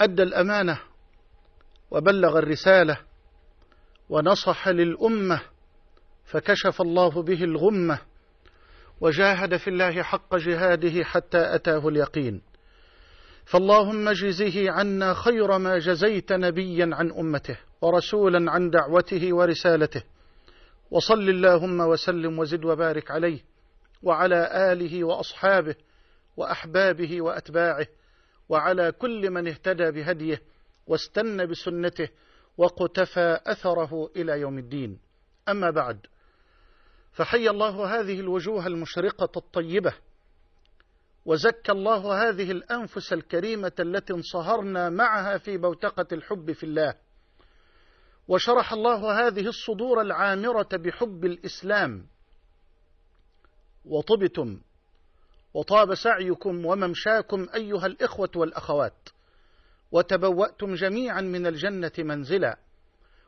أدى الأمانة وبلغ الرسالة ونصح للأمة فكشف الله به الغمة وجاهد في الله حق جهاده حتى أتاه اليقين. فاللهم اجزه عنا خير ما جزيت نبيا عن أمته ورسولا عن دعوته ورسالته. وصل اللهم وسلم وزد وبارك عليه وعلى آله وأصحابه وأحبابه وأتباعه وعلى كل من اهتدى بهديه واستنى بسنته وقتفى أثره إلى يوم الدين. أما بعد فحي الله هذه الوجوه المشرقة الطيبة وزكى الله هذه الأنفس الكريمة التي انصهرنا معها في بوتقة الحب في الله وشرح الله هذه الصدور العامرة بحب الإسلام. وطبتم وطاب سعيكم وممشاكم أيها الإخوة والأخوات وتبوأتم جميعا من الجنة منزلا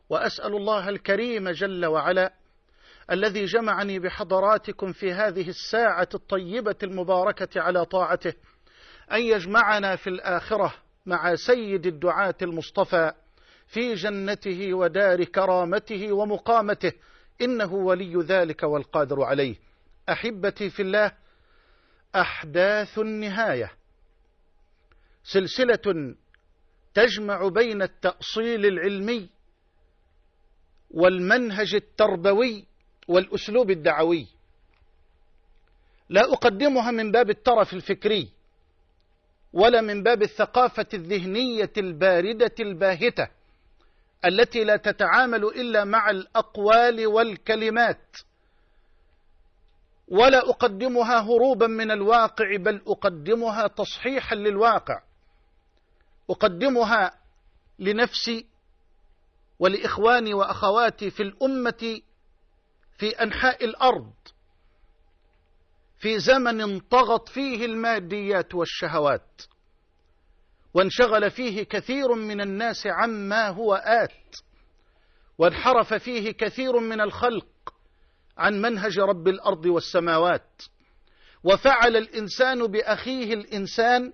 وأسأل الله الكريم جل وعلا الذي جمعني بحضراتكم في هذه الساعة الطيبة المباركة على طاعته أن يجمعنا في الآخرة مع سيد الدعاة المصطفى في جنته ودار كرامته ومقامته إنه ولي ذلك والقادر عليه. أحبتي في الله أحداث النهاية. سلسلة تجمع بين التأصيل العلمي والمنهج التربوي والأسلوب الدعوي. لا أقدمها من باب الترف الفكري ولا من باب الثقافة الذهنية الباردة الباهتة التي لا تتعامل إلا مع الأقوال والكلمات. ولا أقدمها هروبا من الواقع بل أقدمها تصحيحا للواقع. أقدمها لنفسي ولإخواني وأخواتي في الأمة في أنحاء الأرض في زمن طغت فيه الماديات والشهوات وانشغل فيه كثير من الناس عما هو آت وانحرف فيه كثير من الخلق عن منهج رب الأرض والسماوات. وفعل الإنسان بأخيه الإنسان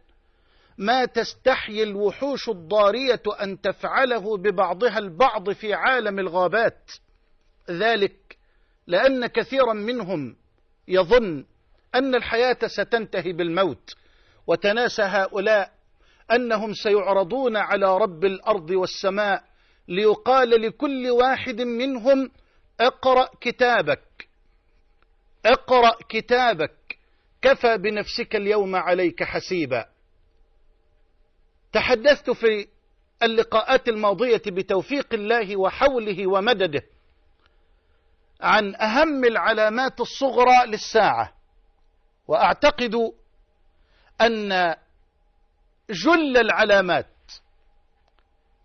ما تستحيي الوحوش الضارية أن تفعله ببعضها البعض في عالم الغابات. ذلك لأن كثيرا منهم يظن أن الحياة ستنتهي بالموت. وتناسى هؤلاء أنهم سيعرضون على رب الأرض والسماء ليقال لكل واحد منهم اقرأ كتابك. اقرأ كتابك. كفى بنفسك اليوم عليك حسيبا. تحدثت في اللقاءات الماضية بتوفيق الله وحوله ومدده عن أهم العلامات الصغرى للساعة. وأعتقد أن جل العلامات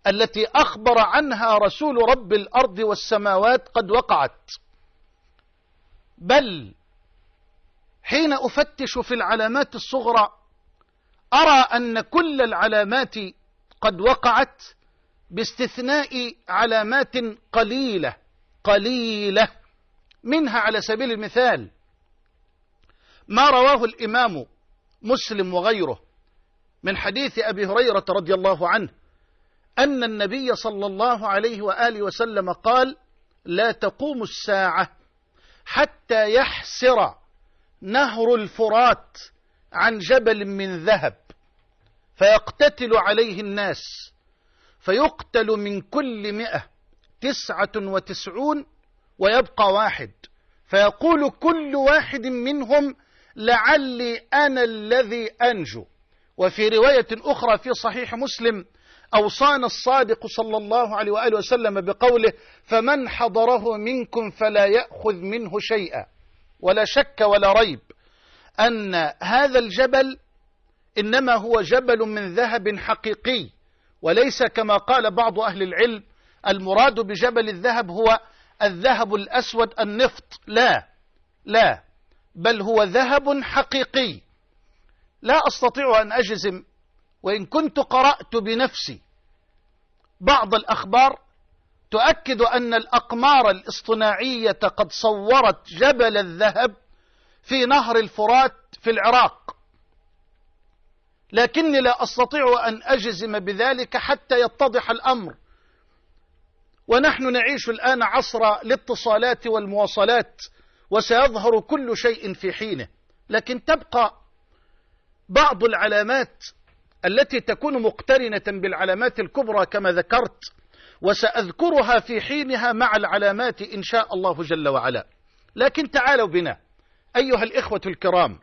التي أخبر عنها رسول رب الأرض والسماوات قد وقعت. بل حين أفتش في العلامات الصغرى أرى أن كل العلامات قد وقعت باستثناء علامات قليلة قليلة منها على سبيل المثال ما رواه الإمام مسلم وغيره من حديث أبي هريرة رضي الله عنه. أن النبي صلى الله عليه وآله وسلم قال لا تقوم الساعة حتى يحسر نهر الفرات عن جبل من ذهب فيقتتل عليه الناس فيقتل من كل مئة تسعة وتسعون ويبقى واحد فيقول كل واحد منهم لعلي أنا الذي أنجو وفي رواية أخرى في صحيح مسلم أوصانا الصادق صلى الله عليه وآله وسلم بقوله فمن حضره منكم فلا يأخذ منه شيئا. ولا شك ولا ريب أن هذا الجبل إنما هو جبل من ذهب حقيقي وليس كما قال بعض أهل العلم المراد بجبل الذهب هو الذهب الأسود النفط. لا لا بل هو ذهب حقيقي. لا أستطيع أن أجزم وإن كنت قرأت بنفسي بعض الأخبار تؤكد أن الأقمار الاصطناعية قد صورت جبل الذهب في نهر الفرات في العراق. لكني لا أستطيع أن أجزم بذلك حتى يتضح الأمر. ونحن نعيش الآن عصر الاتصالات والمواصلات وسيظهر كل شيء في حينه. لكن تبقى بعض العلامات التي تكون مقترنة بالعلامات الكبرى كما ذكرت وسأذكرها في حينها مع العلامات إن شاء الله جل وعلا. لكن تعالوا بنا أيها الإخوة الكرام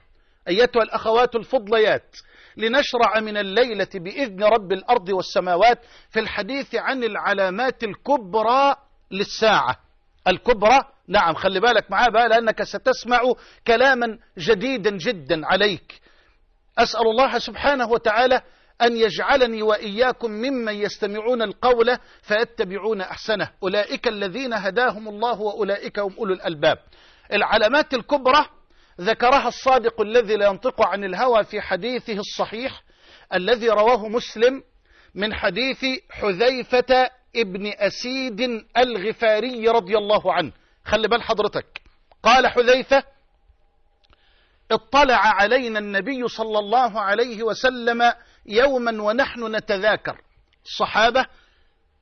أيتها الأخوات الفضليات لنشرع من الليلة بإذن رب الأرض والسماوات في الحديث عن العلامات الكبرى للساعة. الكبرى نعم خلي بالك معاه بقى لأنك ستسمع كلاما جديدا جدا عليك. أسأل الله سبحانه وتعالى أن يجعلني وإياكم ممن يستمعون القول فيتبعون أحسنه. أولئك الذين هداهم الله وأولئك هم أولو الألباب. العلامات الكبرى ذكرها الصادق الذي لا ينطق عن الهوى في حديثه الصحيح الذي رواه مسلم من حديث حذيفة ابن أسيد الغفاري رضي الله عنه. خلي بال حضرتك. قال حذيفة اطلع علينا النبي صلى الله عليه وسلم يوما ونحن نتذاكر. الصحابة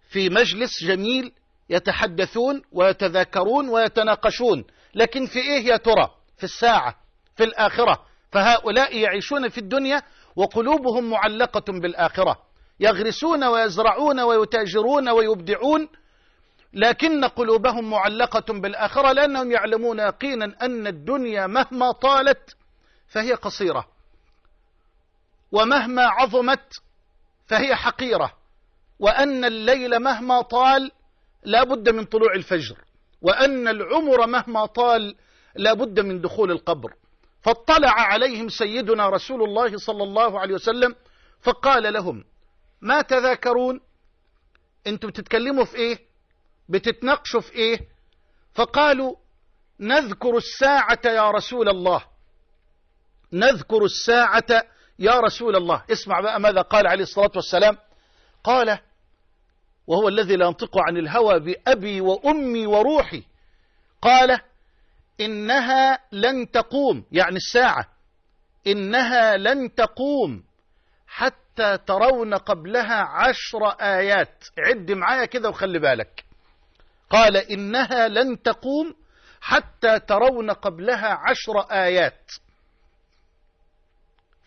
في مجلس جميل يتحدثون ويتذاكرون ويتناقشون. لكن في إيه يا ترى؟ في الساعة في الآخرة. فهؤلاء يعيشون في الدنيا وقلوبهم معلقة بالآخرة. يغرسون ويزرعون ويتاجرون ويبدعون لكن قلوبهم معلقة بالآخرة لأنهم يعلمون يقينا أن الدنيا مهما طالت فهي قصيرة. ومهما عظمت فهي حقيرة. وأن الليل مهما طال لا بد من طلوع الفجر. وأن العمر مهما طال لا بد من دخول القبر. فاطلع عليهم سيدنا رسول الله صلى الله عليه وسلم فقال لهم ما تذاكرون؟ أنتوا بتتكلموا في إيه؟ بتتناقشوا في إيه؟ فقالوا نذكر الساعة يا رسول الله. نذكر الساعة يا رسول الله اسمع بقى ماذا قال عليه الصلاة والسلام. قال وهو الذي لا ينطق عن الهوى بأبي وأمي وروحي. قال إنها لن تقوم يعني الساعة. إنها لن تقوم حتى ترون قبلها عشر آيات. عد معايا كده وخلي بالك. قال إنها لن تقوم حتى ترون قبلها عشر آيات.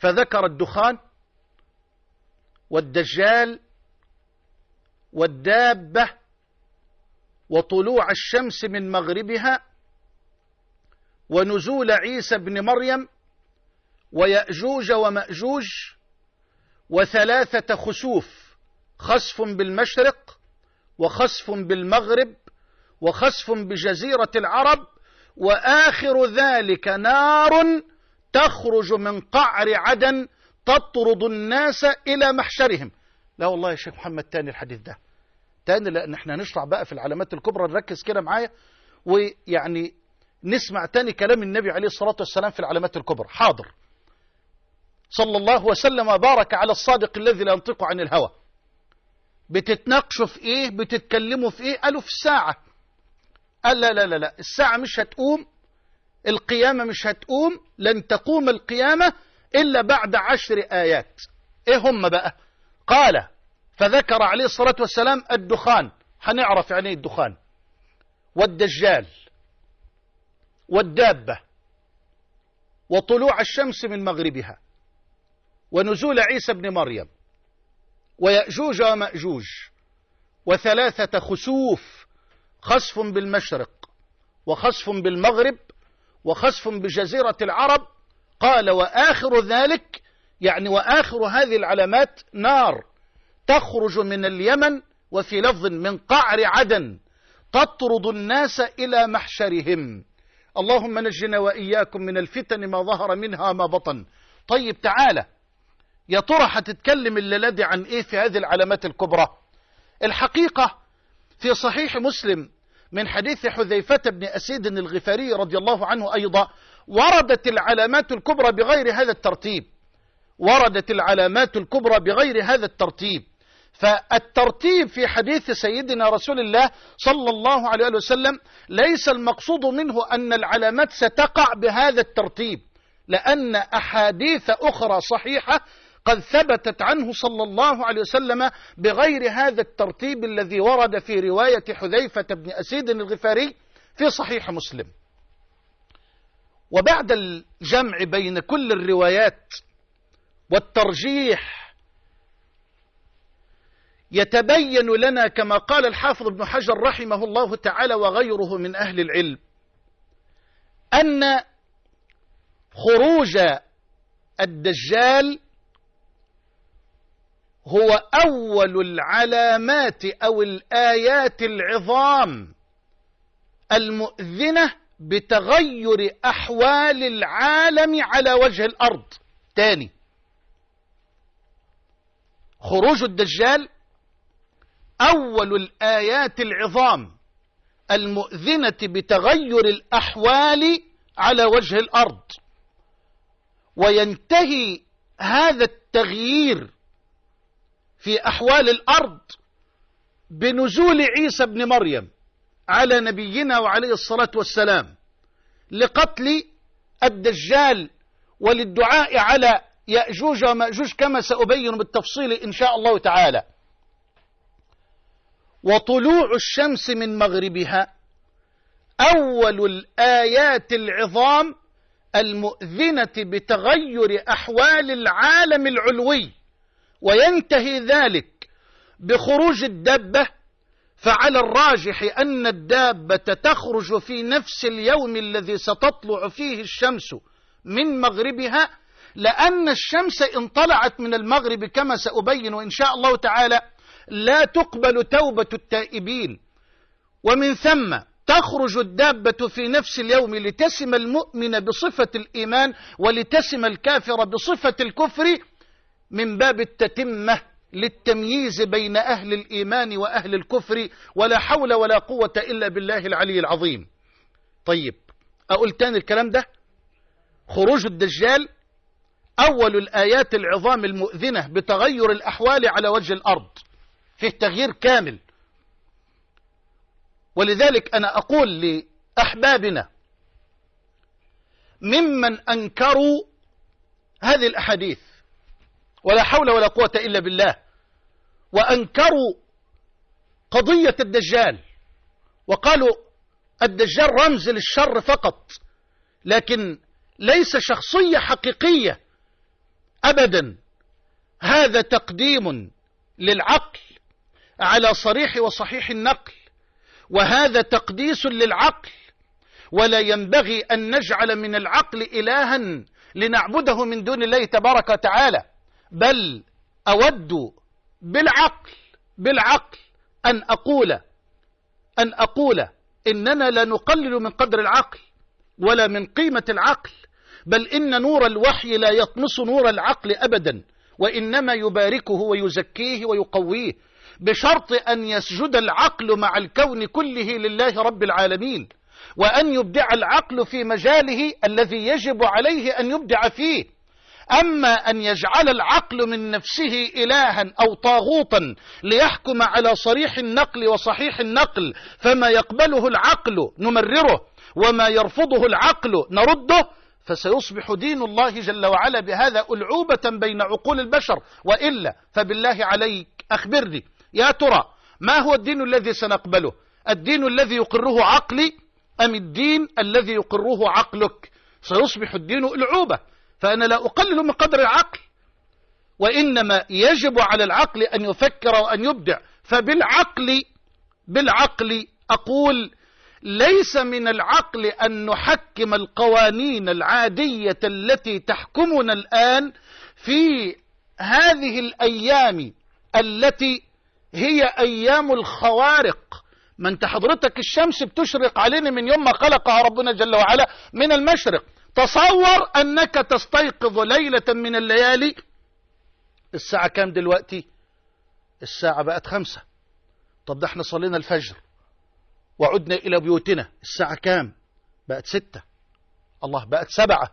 فذكر الدخان والدجال والدابة وطلوع الشمس من مغربها ونزول عيسى بن مريم ويأجوج ومأجوج وثلاثة خسوف خسف بالمشرق وخسف بالمغرب وخسف بجزيرة العرب وآخر ذلك نار تخرج من قعر عدن تطرد الناس إلى محشرهم. لا والله يا شيخ محمد تاني الحديث ده. تاني لأن إحنا نشرع بقى في العلامات الكبرى نركز كده معايا. ويعني نسمع تاني كلام النبي عليه الصلاة والسلام في العلامات الكبرى. حاضر. صلى الله وسلم وبارك على الصادق الذي لا ينطق عن الهوى. بتتناقشوا في إيه؟ بتتكلموا في إيه؟ قالوا في الساعة قال لا لا لا لا. الساعة مش هتقوم القيامة مش هتقوم لن تقوم القيامة إلا بعد عشر آيات. إيه هم بقى؟ قال فذكر عليه الصلاة والسلام الدخان. هنعرف يعني إيه الدخان؟ والدجال والدابة وطلوع الشمس من مغربها ونزول عيسى بن مريم ويأجوج ومأجوج وثلاثة خسوف خسف بالمشرق وخسف بالمغرب وخسف بجزيرة العرب قال وآخر ذلك يعني وآخر هذه العلامات نار تخرج من اليمن وفي لفظ من قعر عدن تطرد الناس إلى محشرهم. اللهم نجنا وإياكم من الفتن ما ظهر منها ما بطن. طيب تعالى يا ترى هتتكلم الليلة عن إيه في هذه العلامات الكبرى؟ الحقيقة في صحيح مسلم من حديث حذيفة بن أسيد الغفاري رضي الله عنه أيضا وردت العلامات الكبرى بغير هذا الترتيب. وردت العلامات الكبرى بغير هذا الترتيب. فالترتيب في حديث سيدنا رسول الله صلى الله عليه وسلم ليس المقصود منه أن العلامات ستقع بهذا الترتيب لأن أحاديث أخرى صحيحة قد ثبتت عنه صلى الله عليه وسلم بغير هذا الترتيب الذي ورد في رواية حذيفة بن أسيد الغفاري في صحيح مسلم. وبعد الجمع بين كل الروايات والترجيح يتبين لنا كما قال الحافظ ابن حجر رحمه الله تعالى وغيره من أهل العلم أن خروج الدجال هو أول العلامات أو الآيات العظام المؤذنة بتغير أحوال العالم على وجه الأرض. تاني خروج الدجال أول الآيات العظام المؤذنة بتغير الأحوال على وجه الأرض. وينتهي هذا التغيير في أحوال الأرض بنزول عيسى بن مريم على نبينا وعليه الصلاة والسلام لقتل الدجال وللدعاء على يأجوج ومأجوج كما سأبين بالتفصيل إن شاء الله تعالى. وطلوع الشمس من مغربها أول الآيات العظام المؤذنة بتغير أحوال العالم العلوي. وينتهي ذلك بخروج الدابة فعلى الراجح أن الدابة تخرج في نفس اليوم الذي ستطلع فيه الشمس من مغربها لأن الشمس إن طلعت من المغرب كما سأبين إن شاء الله تعالى لا تقبل توبة التائبين. ومن ثم تخرج الدابة في نفس اليوم لتسم المؤمن بصفة الإيمان ولتسم الكافر بصفة الكفر من باب التتمة للتمييز بين أهل الإيمان وأهل الكفر ولا حول ولا قوة إلا بالله العلي العظيم. طيب أقول تاني الكلام ده؟ خروج الدجال أول الآيات العظام المؤذنة بتغير الأحوال على وجه الأرض. فيه تغيير كامل. ولذلك أنا أقول لأحبابنا ممن أنكروا هذه الأحاديث ولا حول ولا قوة إلا بالله. وأنكروا قضية الدجال. وقالوا الدجال رمز للشر فقط لكن ليس شخصية حقيقية أبدا. هذا تقديم للعقل على صريح وصحيح النقل وهذا تقديس للعقل. ولا ينبغي أن نجعل من العقل إلها لنعبده من دون الله تبارك وتعالى. بل أود بالعقل بالعقل أن أقول أن أقول إننا لا نقلل من قدر العقل ولا من قيمة العقل بل إن نور الوحي لا يطمس نور العقل أبدا وإنما يباركه ويزكيه ويقويه بشرط أن يسجد العقل مع الكون كله لله رب العالمين وأن يبدع العقل في مجاله الذي يجب عليه أن يبدع فيه. أما أن يجعل العقل من نفسه إلها أو طاغوتا ليحكم على صريح النقل وصحيح النقل فما يقبله العقل نمرره وما يرفضه العقل نرده فسيصبح دين الله جل وعلا بهذا ألعوبة بين عقول البشر. وإلا فبالله عليك أخبرني. يا ترى ما هو الدين الذي سنقبله؟ الدين الذي يقره عقلي أم الدين الذي يقره عقلك؟ سيصبح الدين ألعوبة. فأنا لا أقلل من قدر العقل وإنما يجب على العقل أن يفكر وأن يبدع. فبالعقل بالعقل أقول ليس من العقل أن نحكم القوانين العادية التي تحكمنا الآن في هذه الأيام التي هي أيام الخوارق. ما انت حضرتك الشمس بتشرق علينا من يوم ما خلقها ربنا جل وعلا من المشرق. تصور أنك تستيقظ ليلة من الليالي. الساعة كام دلوقتي؟ الساعة بقت خمسة. طب ده إحنا صلينا الفجر وعدنا إلى بيوتنا. الساعة كام؟ بقت ستة. الله بقت سبعة.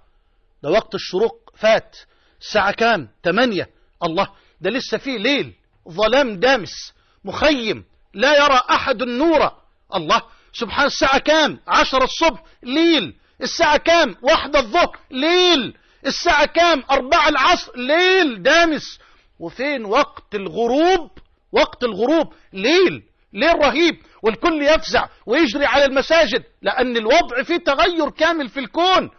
ده وقت الشروق فات. الساعة كام؟ تمانية. الله ده لسه فيه ليل ظلام دامس مخيم لا يرى أحد النور. الله سبحان الساعة كام؟ عشر الصبح ليل. الساعة كام؟ واحدة الظهر ليل. الساعة كام؟ أربعة العصر ليل دامس. وفين؟ وقت الغروب وقت الغروب ليل ليل رهيب. والكل يفزع ويجري على المساجد لأن الوضع فيه تغير كامل في الكون.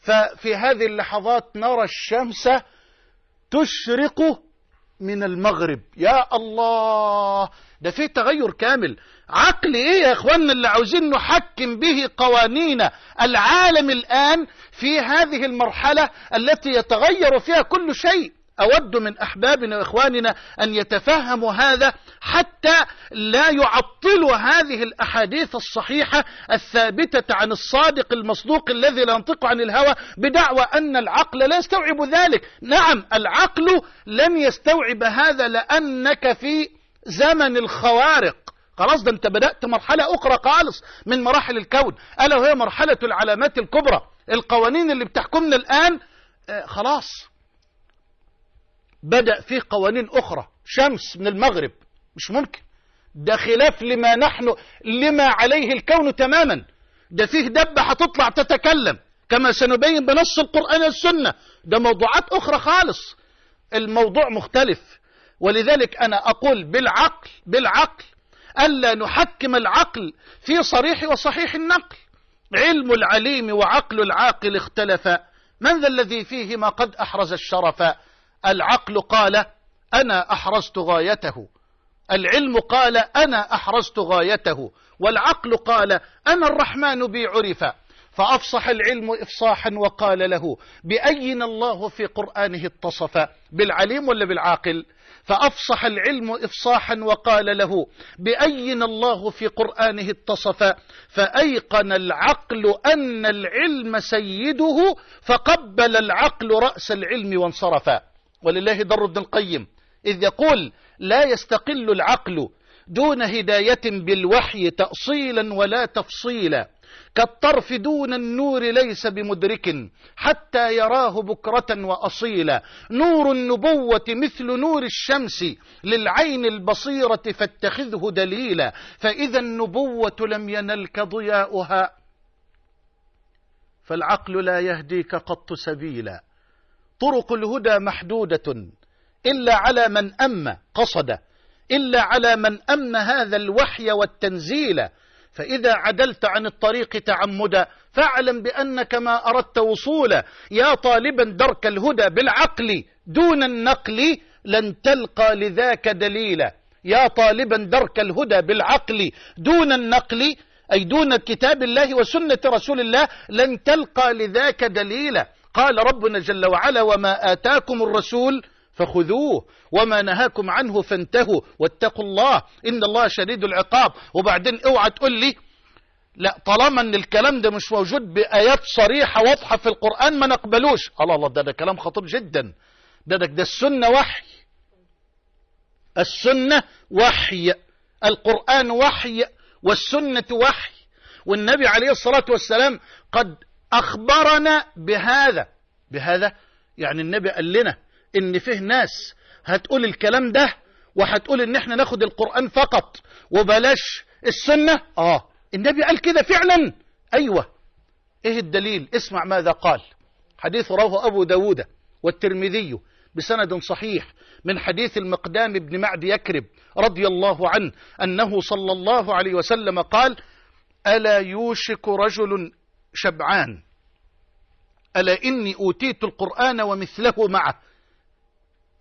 ففي هذه اللحظات نرى الشمس تشرق من المغرب. يا الله! ده فيه تغير كامل. عقل إيه يا اخواننا اللي عاوزين نحكم به قوانين العالم الآن في هذه المرحلة التي يتغير فيها كل شيء؟ أود من أحبابنا وإخواننا أن يتفهموا هذا حتى لا يعطلوا هذه الأحاديث الصحيحة الثابتة عن الصادق المصدوق الذي لا ينطق عن الهوى بدعوى أن العقل لا يستوعب ذلك. نعم العقل لن يستوعب هذا لأنك في زمن الخوارق. خلاص ده انت بدأت مرحلة أخرى خالص من مراحل الكون. ألا وهي مرحلة العلامات الكبرى. القوانين اللي بتحكمنا الآن آه خلاص. بدأ فيه قوانين أخرى. شمس من المغرب. مش ممكن. ده خلاف لما نحن لما عليه الكون تماما. ده فيه دبة هتطلع تتكلم. كما سنبين بنص القرآن والسنة. ده موضوعات أخرى خالص. الموضوع مختلف. ولذلك أنا أقول بالعقل بالعقل ألا نحكم العقل في صريح وصحيح النقل. علم العليم وعقل العاقل اختلفا من ذا الذي فيهما قد أحرز الشرف؟ العقل قال أنا أحرزت غايته. العلم قال أنا أحرزت غايته. والعقل قال أنا الرحمن بي عرف. فأفصح العلم إفصاحا وقال له بأين الله في قرآنه اتصف؟ بالعليم ولا بالعاقل؟ فأفصح العلم إفصاحا وقال له بأين الله في قرآنه اتصف؟ فأيقن العقل أن العلم سيده فقبل العقل رأس العلم وانصرف. ولله در ابن القيم إذ يقول لا يستقل العقل دون هداية بالوحي تأصيلا ولا تفصيلا. كالطرف دون النور ليس بمدرك حتى يراه بكرة وأصيلا. نور النبوة مثل نور الشمس للعين البصيرة فاتخذه دليلا. فإذا النبوة لم ينلك ضياؤها فالعقل لا يهديك قط سبيلا. طرق الهدى محدودة. إلا على من أم قصد. إلا على من أم هذا الوحي والتنزيل. فإذا عدلت عن الطريق تعمدا فاعلم بأنك ما أردت وصولا. يا طالبا درك الهدى بالعقل. دون النقل لن تلقى لذاك دليلا. يا طالبا درك الهدى بالعقل. دون النقل أي دون كتاب الله وسنة رسول الله لن تلقى لذاك دليلا. قال ربنا جل وعلا وما آتاكم الرسول فخذوه وما نهاكم عنه فانتهوا. واتقوا الله إن الله شديد العقاب. وبعدين اوعى تقول لي لا طالما إن الكلام ده مش موجود بآيات صريحة واضحة في القرآن ما نقبلوش. الله الله ده ده كلام خطير جدا. ده ده, ده السنة وحي. السنة وحي. القرآن وحي والسنة وحي. والنبي عليه الصلاة والسلام قد أخبرنا بهذا. بهذا يعني النبي قال لنا إن فيه ناس هتقول الكلام ده وهتقول إن إحنا ناخد القرآن فقط وبلاش السنة؟ آه. النبي قال كده فعلا. أيوة. إيه الدليل؟ اسمع ماذا قال. حديث رواه أبو داود والترمذي بسند صحيح من حديث المقدام بن معد يكرب رضي الله عنه أنه صلى الله عليه وسلم قال ألا يوشك رجل شبعان؟ ألا إني أوتيت القرآن ومثله معه؟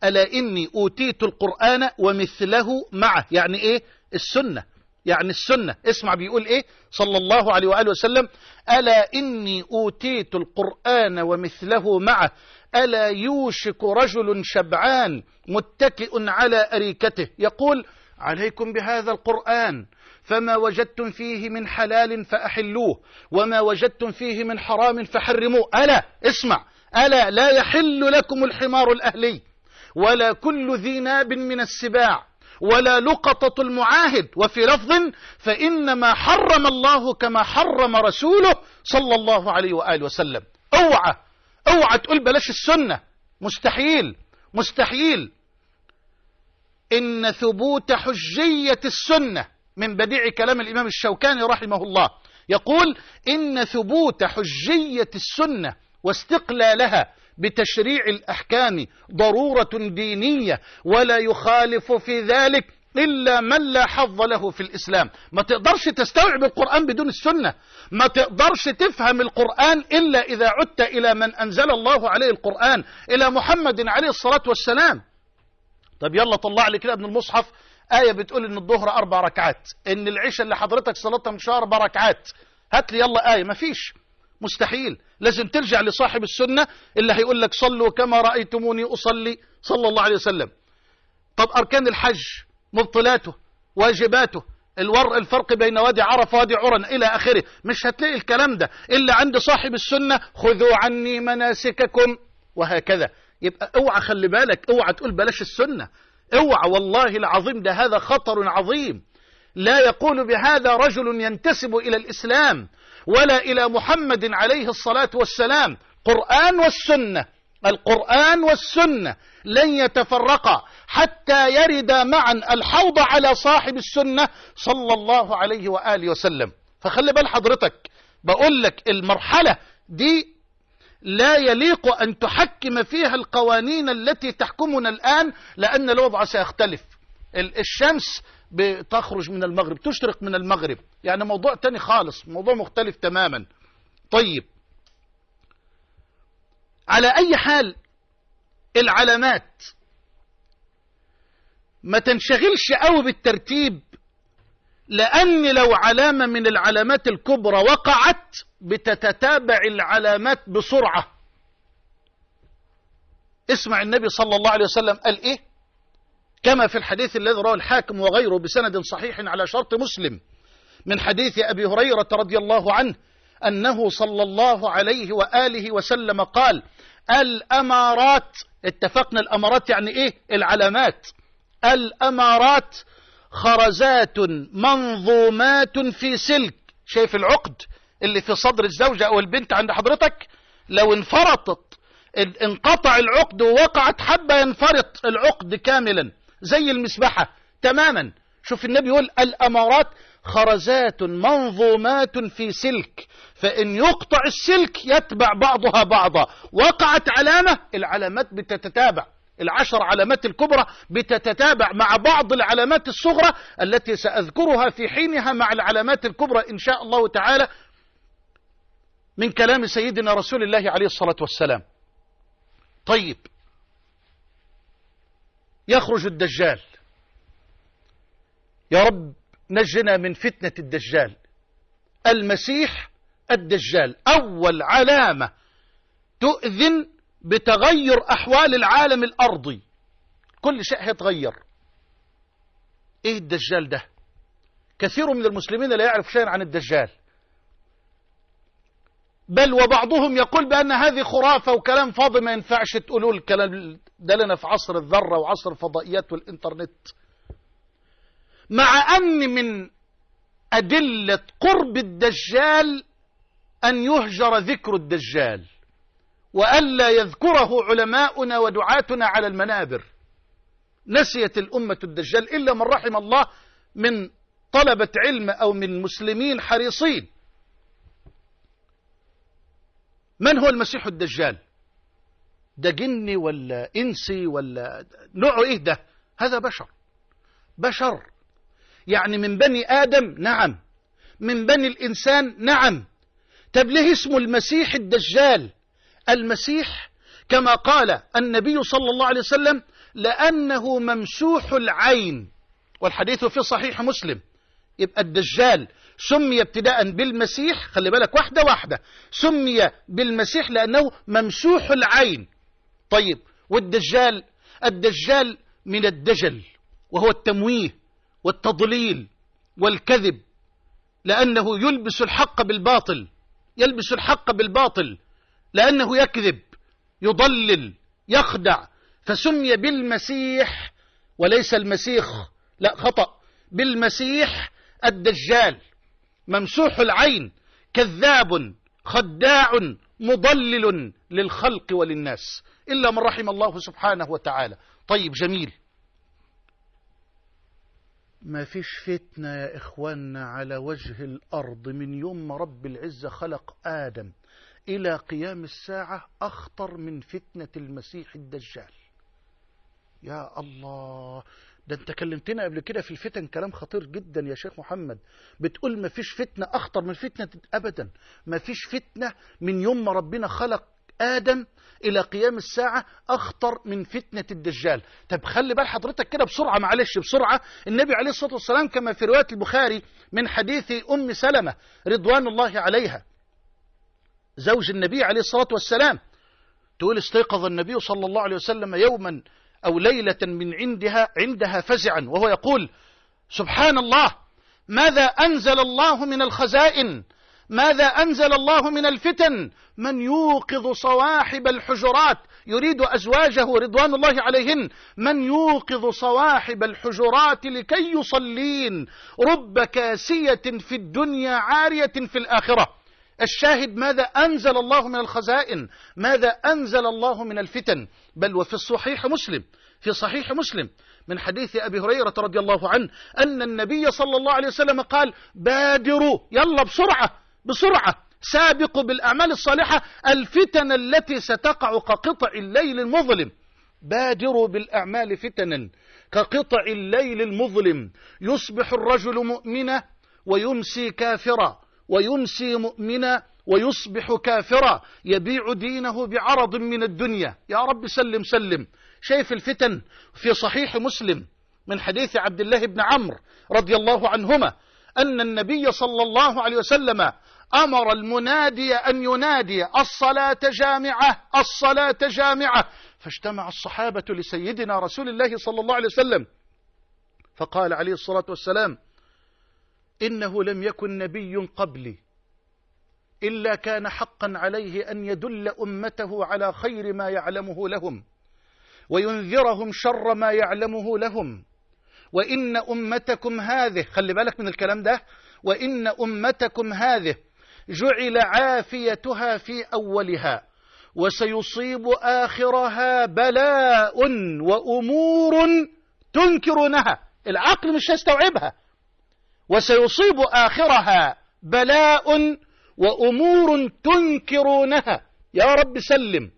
ألا إني أوتيت القرآن ومثله معه. يعني إيه؟ السنة. يعني السنة. اسمع بيقول إيه؟ صلى الله عليه وآله وسلم ألا إني أوتيت القرآن ومثله معه. ألا يوشك رجل شبعان متكئ على أريكته. يقول عليكم بهذا القرآن فما وجدتم فيه من حلال فأحلوه وما وجدتم فيه من حرام فحرموه. ألا اسمع ألا لا يحل لكم الحمار الأهلي. ولا كل ذي ناب من السباع ولا لقطة المعاهد وفي لفظ فإنما حرم الله كما حرم رسوله صلى الله عليه وآله وسلم. أوعى أوعى تقول بلاش السنة. مستحيل مستحيل. إن ثبوت حجية السنة من بديع كلام الإمام الشوكاني رحمه الله. يقول إن ثبوت حجية السنة واستقلالها بتشريع الأحكام ضرورة دينية ولا يخالف في ذلك إلا من لا حظ له في الإسلام. ما تقدرش تستوعب القرآن بدون السنة. ما تقدرش تفهم القرآن إلا إذا عدت إلى من أنزل الله عليه القرآن إلى محمد عليه الصلاة والسلام. طب يلا طلع لي كده ابن المصحف آية بتقول إن الظهر أربع ركعات إن العشاء اللي حضرتك صلاتها من شهر أربع ركعات. هات لي يلا آية مفيش. مستحيل. لازم ترجع لصاحب السنة اللي هيقول لك صلوا كما رأيتموني أصلي صلى الله عليه وسلم. طب أركان الحج مبطلاته واجباته الور الفرق بين وادي عرف وادي عرن إلى آخره. مش هتلاقي الكلام ده إلا عند صاحب السنة خذوا عني مناسككم وهكذا. يبقى اوعى خلي بالك اوعى تقول بلاش السنة. اوعى والله العظيم ده هذا خطر عظيم. لا يقول بهذا رجل ينتسب إلى الإسلام. ولا إلى محمد عليه الصلاة والسلام. قرآن والسنة. القرآن والسنة لن يتفرقا حتى يرد معا الحوض على صاحب السنة صلى الله عليه وآله وسلم. فخلي بال حضرتك. بقول لك المرحلة دي لا يليق أن تحكم فيها القوانين التي تحكمنا الآن لأن الوضع سيختلف. الشمس بتخرج من المغرب تشرق من المغرب. يعني موضوع تاني خالص موضوع مختلف تماما. طيب. على أي حال العلامات ما تنشغلش قوي بالترتيب لأن لو علامة من العلامات الكبرى وقعت بتتتابع العلامات بسرعة. اسمع النبي صلى الله عليه وسلم قال إيه؟ كما في الحديث الذي رواه الحاكم وغيره بسند صحيح على شرط مسلم من حديث أبي هريرة رضي الله عنه أنه صلى الله عليه وآله وسلم قال الأمارات اتفقنا الأمارات يعني إيه؟ العلامات. الأمارات خرزات منظومات في سلك. شايف العقد اللي في صدر الزوجة أو البنت عند حضرتك؟ لو انفرطت انقطع العقد ووقعت حبة ينفرط العقد كاملا. زي المسبحة تماما. شوف النبي يقول الأمارات خرزات منظومات في سلك فإن يقطع السلك يتبع بعضها بعضا. وقعت علامة العلامات بتتتابع. العشر علامات الكبرى بتتتابع مع بعض العلامات الصغرى التي سأذكرها في حينها مع العلامات الكبرى إن شاء الله تعالى من كلام سيدنا رسول الله عليه الصلاة والسلام. طيب يخرج الدجال. يا رب نجنا من فتنة الدجال. المسيح الدجال أول علامة تؤذن بتغير أحوال العالم الأرضي. كل شيء هيتغير. إيه الدجال ده؟ كثير من المسلمين لا يعرف شيئا عن الدجال. بل وبعضهم يقول بأن هذه خرافة وكلام فاضي ما ينفعش تقولوا الكلام ده لنا في عصر الذرة وعصر الفضائيات والإنترنت. مع أن من أدلة قرب الدجال أن يهجر ذكر الدجال وألا يذكره علماؤنا ودعاتنا على المنابر. نسيت الأمة الدجال إلا من رحم الله من طلبة علم أو من مسلمين حريصين. من هو المسيح الدجال؟ ده جني ولا إنسي ولا نوعه إيه ده؟ هذا بشر. بشر. يعني من بني آدم نعم. من بني الإنسان نعم. طب ليه اسمه المسيح الدجال؟ المسيح كما قال النبي صلى الله عليه وسلم لأنه ممسوح العين. والحديث في صحيح مسلم. يبقى الدجال سمي ابتداء بالمسيح خلي بالك واحدة واحدة. سمي بالمسيح لأنه ممسوح العين. طيب والدجال؟ الدجال من الدجل وهو التمويه والتضليل والكذب لأنه يلبس الحق بالباطل يلبس الحق بالباطل لأنه يكذب يضلل يخدع فسمي بالمسيح وليس المسيخ. لا خطأ. بالمسيح الدجال ممسوح العين كذاب خداع مضلل للخلق وللناس. إلا من رحم الله سبحانه وتعالى. طيب جميل. ما فيش فتنة يا إخواننا على وجه الأرض من يوم ما رب العزة خلق آدم إلى قيام الساعة أخطر من فتنة المسيح الدجال. يا الله ده أنت كلمتنا قبل كده في الفتن كلام خطير جدا يا شيخ محمد. بتقول ما فيش فتنة أخطر من فتنة أبدا. ما فيش فتنة من يوم ما ربنا خلق آدم إلى قيام الساعة أخطر من فتنة الدجال. طب خلي بال حضرتك كده بسرعة معلش بسرعة. النبي عليه الصلاة والسلام كما في رواية البخاري من حديث أم سلمة رضوان الله عليها زوج النبي عليه الصلاة والسلام تقول استيقظ النبي صلى الله عليه وسلم يوما أو ليلة من عندها عندها فزعا وهو يقول سبحان الله ماذا أنزل الله من الخزائن؟ ماذا أنزل الله من الفتن؟ من يوقظ صواحب الحجرات يريد أزواجه رضوان الله عليهن. من يوقظ صواحب الحجرات لكي يصلين. رب كاسية في الدنيا عارية في الآخرة. الشاهد ماذا أنزل الله من الخزائن؟ ماذا أنزل الله من الفتن؟ بل وفي الصحيح مسلم في صحيح مسلم من حديث أبي هريرة رضي الله عنه أن النبي صلى الله عليه وسلم قال بادروا يلا بسرعة. بسرعة. سابقوا بالأعمال الصالحة الفتن التي ستقع كقطع الليل المظلم. بادروا بالأعمال فتنا كقطع الليل المظلم. يصبح الرجل مؤمنا ويمسي كافرا ويمسي مؤمنا ويصبح كافرا. يبيع دينه بعرض من الدنيا. يا رب سلم سلم. شايف الفتن في صحيح مسلم من حديث عبد الله بن عمرو رضي الله عنهما أن النبي صلى الله عليه وسلم أمر المنادي أن ينادي الصلاة جامعة الصلاة جامعة. فاجتمع الصحابة لسيدنا رسول الله صلى الله عليه وسلم. فقال عليه الصلاة والسلام إنه لم يكن نبي قبلي إلا كان حقا عليه أن يدل أمته على خير ما يعلمه لهم وينذرهم شر ما يعلمه لهم. وإن أمتكم هذه خلي بالك من الكلام ده وإن أمتكم هذه جعل عافيتها في أولها وسيصيب آخرها بلاء وأمور تنكرونها. العقل مش هيستوعبها. وسيصيب آخرها بلاء وأمور تنكرونها. يا رب سلم.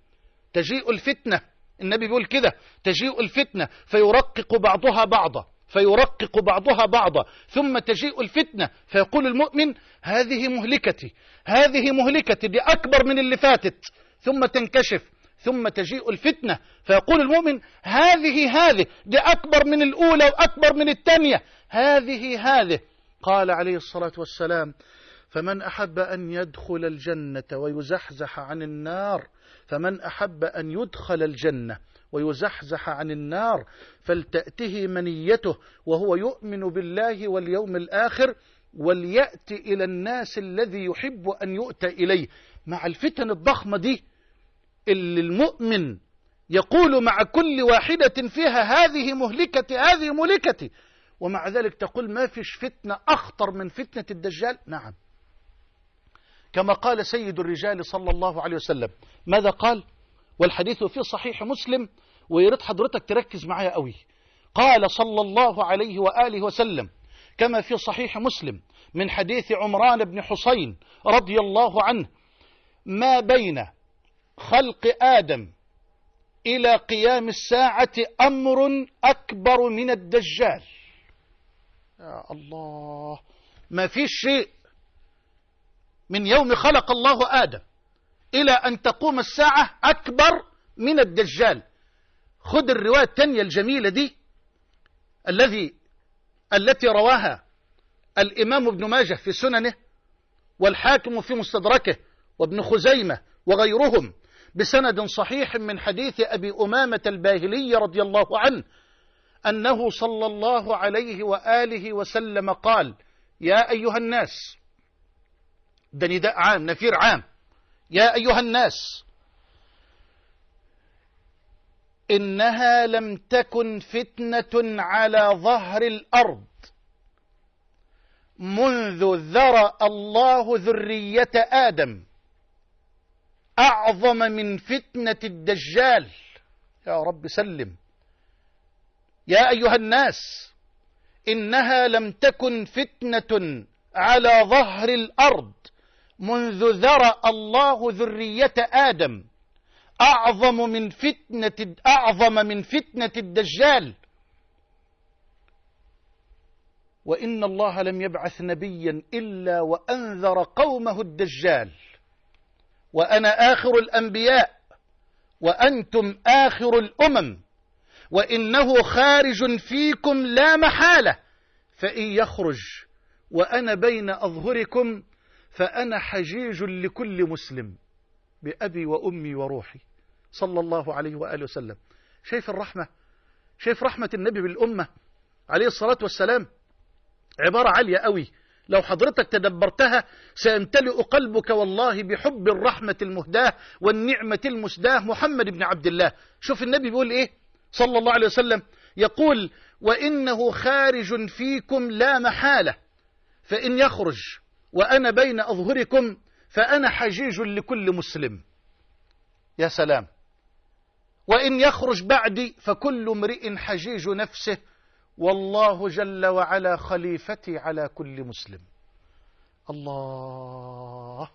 تجيء الفتنة. النبي بيقول كده. تجيء الفتنة. فيرقق بعضها بعضا. فيرقق بعضها بعضا ثم تجيء الفتنة فيقول المؤمن هذه مهلكتي هذه مهلكتي دي أكبر من اللي فاتت ثم تنكشف ثم تجيء الفتنة فيقول المؤمن هذه هذه دي أكبر من الأولى وأكبر من الثانية هذه هذه. قال عليه الصلاة والسلام فمن أحب أن يدخل الجنة ويزحزح عن النار فمن أحب أن يدخل الجنة ويزحزح عن النار فلتأته منيته وهو يؤمن بالله واليوم الآخر وليأتي إلى الناس الذي يحب أن يؤتى إليه. مع الفتن الضخمة دي اللي المؤمن يقول مع كل واحدة فيها هذه مهلكتي هذه مهلكتي. ومع ذلك تقول ما فيش فتنة أخطر من فتنة الدجال؟ نعم. كما قال سيد الرجال صلى الله عليه وسلم. ماذا قال؟ والحديث في صحيح مسلم ويريد حضرتك تركز معايا قوي. قال صلى الله عليه وآله وسلم كما في صحيح مسلم من حديث عمران بن حسين رضي الله عنه ما بين خلق آدم إلى قيام الساعة أمر أكبر من الدجال. يا الله ما فيش شيء من يوم خلق الله آدم إلى أن تقوم الساعة أكبر من الدجال. خذ الرواية الثانية الجميلة دي الذي التي رواها الإمام ابن ماجه في سننه والحاكم في مستدركه وابن خزيمة وغيرهم بسند صحيح من حديث أبي أمامة الباهلي رضي الله عنه أنه صلى الله عليه وآله وسلم قال يا أيها الناس ده نداء عام نفير عام. يا أيها الناس إنها لم تكن فتنة على ظهر الأرض. منذ ذرأ الله ذرية آدم أعظم من فتنة الدجال. يا رب سلم. يا أيها الناس إنها لم تكن فتنة على ظهر الأرض. منذ ذرأ الله ذرية آدم. أعظم من فتنة أعظم من فتنة الدجال. وإن الله لم يبعث نبيا إلا وأنذر قومه الدجال. وأنا آخر الأنبياء. وأنتم آخر الأمم. وإنه خارج فيكم لا محالة. فإن يخرج وأنا بين أظهركم فأنا حجيج لكل مسلم بأبي وأمي وروحي. صلى الله عليه وآله وسلم. شايف الرحمة شايف رحمة النبي بالأمة عليه الصلاة والسلام عبارة عالية قوي. لو حضرتك تدبرتها سيمتلئ قلبك والله بحب الرحمة المهداة والنعمة المسداة محمد بن عبد الله. شوف النبي بيقول إيه؟ صلى الله عليه وسلم يقول وإنه خارج فيكم لا محالة فإن يخرج وأنا بين أظهركم فأنا حجيج لكل مسلم. يا سلام. وإن يخرج بعدي فكل امرئ حجيج نفسه والله جل وعلا خليفتي على كل مسلم. الله.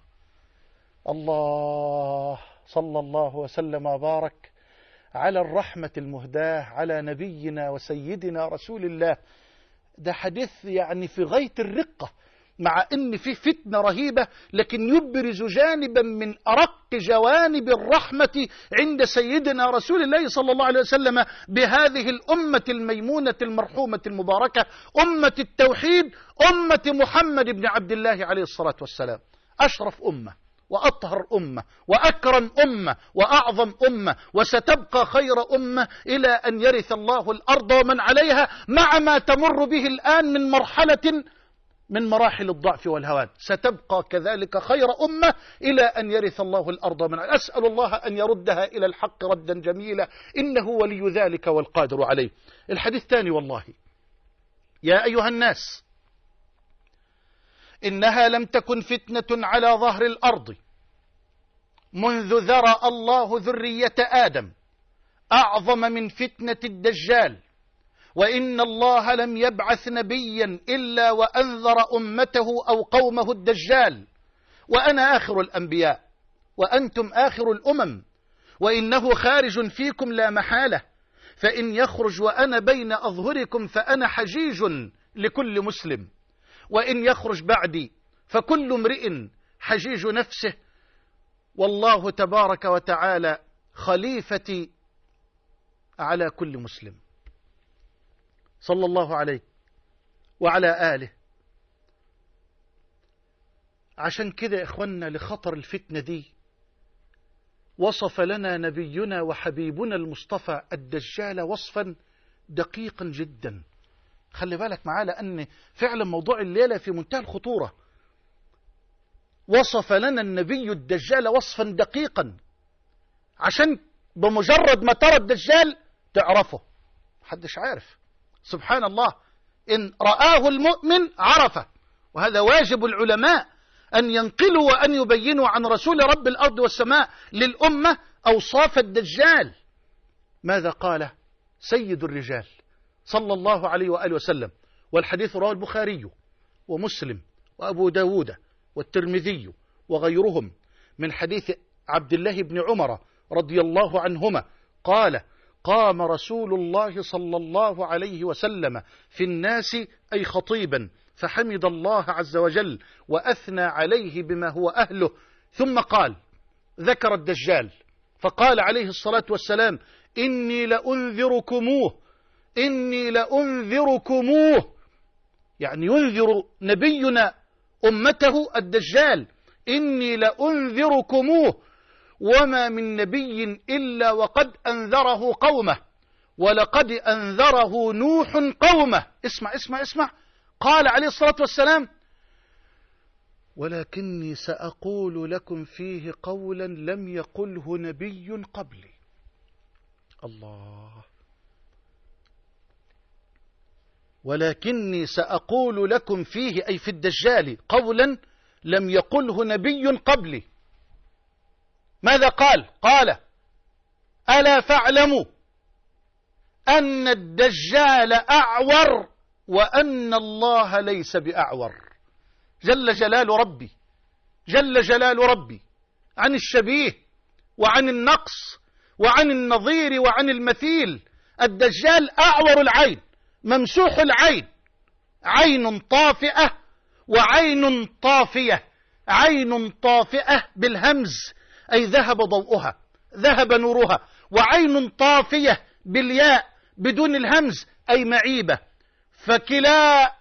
الله. صلى الله وسلم وبارك على الرحمة المهداة على نبينا وسيدنا رسول الله. ده حديث يعني في غاية الرقة. مع إن في فتنة رهيبة لكن يبرز جانبا من أرق جوانب الرحمة عند سيدنا رسول الله صلى الله عليه وسلم بهذه الأمة الميمونة المرحومة المباركة أمة التوحيد أمة محمد بن عبد الله عليه الصلاة والسلام. أشرف أمة وأطهر أمة وأكرم أمة وأعظم أمة وستبقى خير أمة إلى أن يرث الله الأرض ومن عليها مع ما تمر به الآن من مرحلة من مراحل الضعف والهوان. ستبقى كذلك خير أمة إلى أن يرث الله الأرض من أسأل الله أن يردها إلى الحق ردا جميلا. إنه ولي ذلك والقادر عليه. الحديث الثاني والله. يا أيها الناس إنها لم تكن فتنة على ظهر الأرض. منذ ذرى الله ذرية آدم أعظم من فتنة الدجال. وإن الله لم يبعث نبيا إلا وأنذر أمته أو قومه الدجال. وأنا آخر الأنبياء وأنتم آخر الأمم. وإنه خارج فيكم لا محالة. فإن يخرج وأنا بين أظهركم فأنا حجيج لكل مسلم. وإن يخرج بعدي فكل امرئ حجيج نفسه. والله تبارك وتعالى خليفتي على كل مسلم. صلى الله عليه وعلى آله. عشان كده يا إخوانا لخطر الفتنة دي وصف لنا نبينا وحبيبنا المصطفى الدجال وصفا دقيقا جدا. خلي بالك معاه لأن فعلا موضوع الليلة في منتهى الخطورة. وصف لنا النبي الدجال وصفا دقيقا. عشان بمجرد ما ترى الدجال تعرفه. محدش عارف. سبحان الله إن رآه المؤمن عرفة. وهذا واجب العلماء أن ينقلوا وأن يبينوا عن رسول رب الأرض والسماء للأمة أوصاف الدجال. ماذا قال سيد الرجال صلى الله عليه وآله وسلم؟ والحديث رواه البخاري ومسلم وأبو داود والترمذي وغيرهم. من حديث عبد الله بن عمر رضي الله عنهما قال قام رسول الله صلى الله عليه وسلم في الناس أي خطيبا فحمد الله عز وجل وأثنى عليه بما هو أهله. ثم قال ذكر الدجال فقال عليه الصلاة والسلام إني لأنذركموه إني لأنذركموه. يعني ينذر نبينا أمته الدجال إني لأنذركموه. وما من نبي إلا وقد أنذره قومه ولقد أنذره نوح قومه اسمع اسمع اسمع. قال عليه الصلاة والسلام ولكني سأقول لكم فيه قولا لم يقله نبي قبلي. الله. ولكني سأقول لكم فيه أي في الدجال قولا لم يقله نبي قبلي. ماذا قال؟ قال ألا فاعلموا أن الدجال أعور وأن الله ليس بأعور. جل جلال ربي جل جلال ربي عن الشبيه وعن النقص وعن النظير وعن المثيل. الدجال أعور العين ممسوح العين عين طافئة وعين طافية عين طافئة بالهمز. أي ذهب ضوءها ذهب نورها وعين طافية بالياء بدون الهمز أي معيبة. فكلا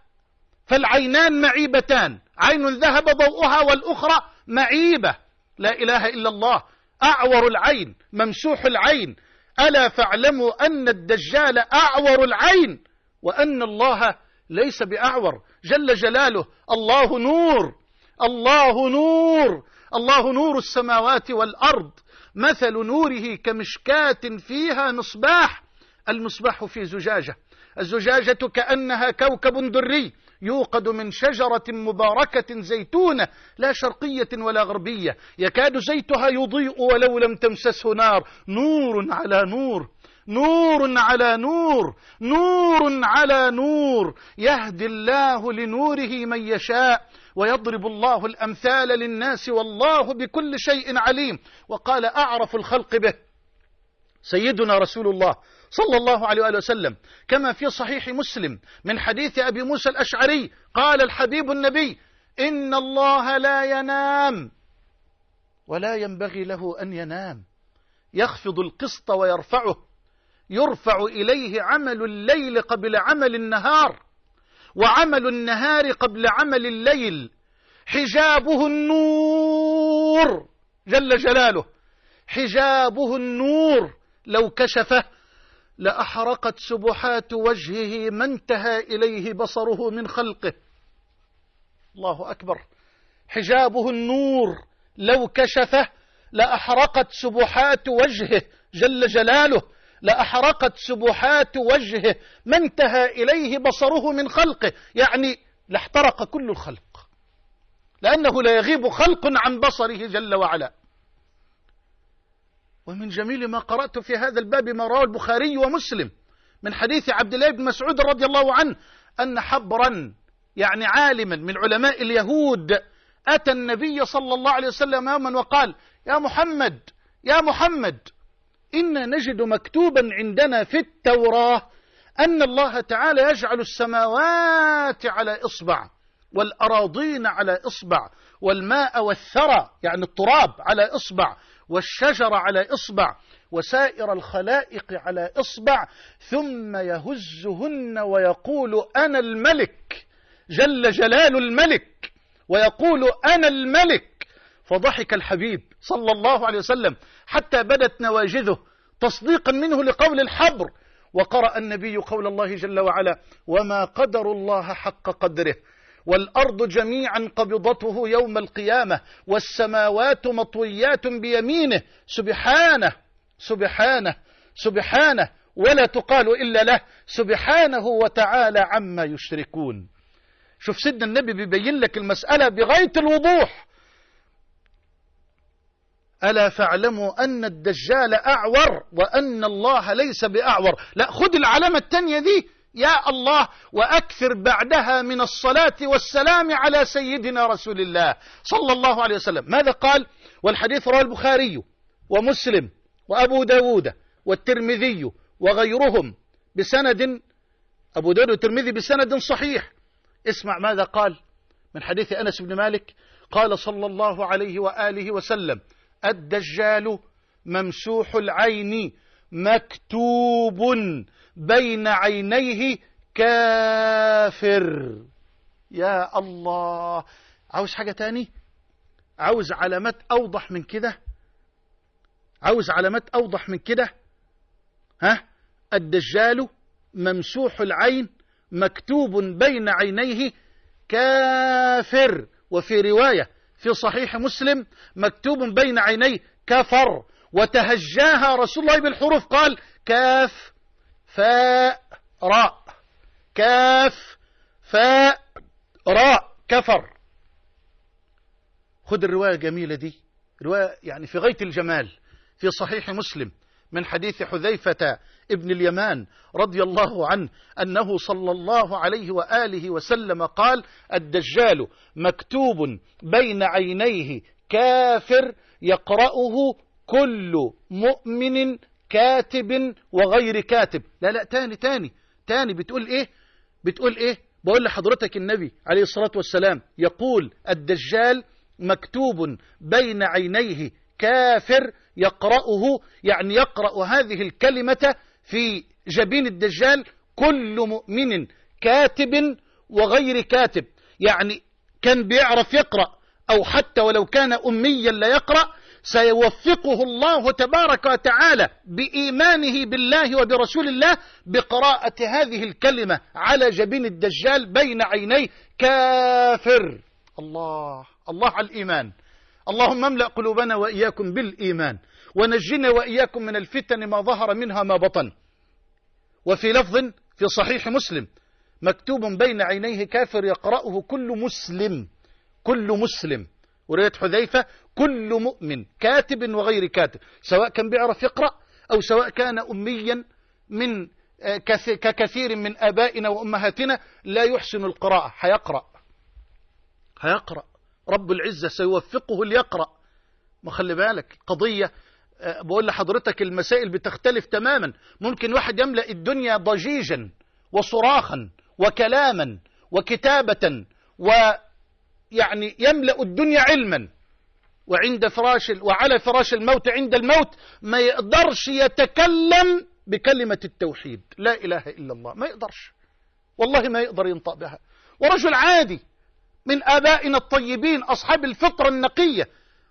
فالعينان معيبتان عين ذهب ضوءها والأخرى معيبة. لا إله إلا الله أعور العين ممسوح العين. ألا فاعلموا أن الدجال أعور العين وأن الله ليس بأعور. جل جلاله الله نور الله نور. الله نور السماوات والأرض مثل نوره كمشكاة فيها مصباح المصباح في زجاجة. الزجاجة كأنها كوكب دري يوقد من شجرة مباركة زيتونة لا شرقية ولا غربية. يكاد زيتها يضيء ولو لم تمسسه نار. نور على نور نور على نور نور على نور. يهدي الله لنوره من يشاء. ويضرب الله الأمثال للناس والله بكل شيء عليم. وقال أعرف الخلق به. سيدنا رسول الله صلى الله عليه وآله وسلم كما في صحيح مسلم من حديث أبي موسى الأشعري قال الحبيب النبي إن الله لا ينام ولا ينبغي له أن ينام. يخفض القسط ويرفعه. يرفع إليه عمل الليل قبل عمل النهار. وعمل النهار قبل عمل الليل. حجابه النور جل جلاله. حجابه النور لو كشفه لأحرقت سبحات وجهه ما انتهى إليه بصره من خلقه. الله أكبر. حجابه النور لو كشفه لأحرقت سبحات وجهه جل جلاله. لأحرقت سبحات وجهه ما انتهى إليه بصره من خلقه. يعني لاحترق كل الخلق. لأنه لا يغيب خلق عن بصره جل وعلا. ومن جميل ما قرأت في هذا الباب ما رواه البخاري ومسلم من حديث عبد الله بن مسعود رضي الله عنه أن حبرا يعني عالما من علماء اليهود أتى النبي صلى الله عليه وسلم يوما وقال يا محمد يا محمد إنا نجد مكتوبا عندنا في التوراة أن الله تعالى يجعل السماوات على إصبع والأراضين على إصبع والماء والثرى يعني التراب على إصبع والشجر على إصبع وسائر الخلائق على إصبع ثم يهزهن ويقول أنا الملك جل جلال الملك ويقول أنا الملك فضحك الحبيب صلى الله عليه وسلم حتى بدت نواجذه تصديقا منه لقول الحبر. وقرأ النبي قول الله جل وعلا وما قدر الله حق قدره والأرض جميعا قبضته يوم القيامة والسماوات مطويات بيمينه. سبحانه سبحانه سبحانه ولا تقال إلا له سبحانه وتعالى عما يشركون. شوف سيدنا النبي بيبين لك المسألة بغاية الوضوح. ألا فاعلموا أن الدجال أعور وأن الله ليس بأعور. لا خذ العلامة التانية دي يا الله وأكثر بعدها من الصلاة والسلام على سيدنا رسول الله صلى الله عليه وسلم. ماذا قال؟ والحديث رواه البخاري ومسلم وأبو داود والترمذي وغيرهم بسند أبو داود والترمذي بسند صحيح. اسمع ماذا قال من حديث أنس بن مالك. قال صلى الله عليه وآله وسلم الدجال ممسوح العين مكتوب بين عينيه كافر. يا الله. عاوز حاجة تاني؟ عاوز علامات أوضح من كده؟ عاوز علامات أوضح من كده؟ ها؟ الدجال ممسوح العين مكتوب بين عينيه كافر. وفي رواية في صحيح مسلم مكتوب بين عينيه كفر وتهجاها رسول الله بالحروف قال كاف فاء راء. كاف فاء راء كفر. خد الرواية الجميلة دي. رواية يعني في غاية الجمال. في صحيح مسلم من حديث حذيفة ابن اليمان رضي الله عنه أنه صلى الله عليه وآله وسلم قال الدجال مكتوب بين عينيه كافر يقرأه كل مؤمن كاتب وغير كاتب. لا لا تاني تاني تاني. بتقول إيه؟ بتقول إيه؟ بقول لحضرتك النبي عليه الصلاة والسلام يقول الدجال مكتوب بين عينيه كافر يقرأه يعني يقرأ هذه الكلمة في جبين الدجال كل مؤمن كاتب وغير كاتب. يعني كان بيعرف يقرأ أو حتى ولو كان أميا لا يقرأ سيوفقه الله تبارك وتعالى بإيمانه بالله وبرسول الله بقراءة هذه الكلمة على جبين الدجال بين عينيه كافر. الله الله على الإيمان. اللهم املأ قلوبنا وإياكم بالإيمان. ونجنا وإياكم من الفتن ما ظهر منها ما بطن. وفي لفظ في صحيح مسلم مكتوب بين عينيه كافر يقرأه كل مسلم كل مسلم. ورواية حذيفة كل مؤمن كاتب وغير كاتب سواء كان بيعرف يقرأ أو سواء كان أميا من ككثير من آبائنا وأمهاتنا لا يحسن القراءة. هيقرأ هيقرأ رب العزة سيوفقه ليقرأ. ما خلي بالك قضية بقول لحضرتك المسائل بتختلف تماما. ممكن واحد يملأ الدنيا ضجيجا وصراخا وكلاما وكتابة ويعني يملأ الدنيا علما. وعند فراش وعلى فراش الموت عند الموت ما يقدرش يتكلم بكلمة التوحيد. لا إله إلا الله. ما يقدرش. والله ما يقدر ينطق بها. ورجل عادي من آبائنا الطيبين أصحاب الفطرة النقية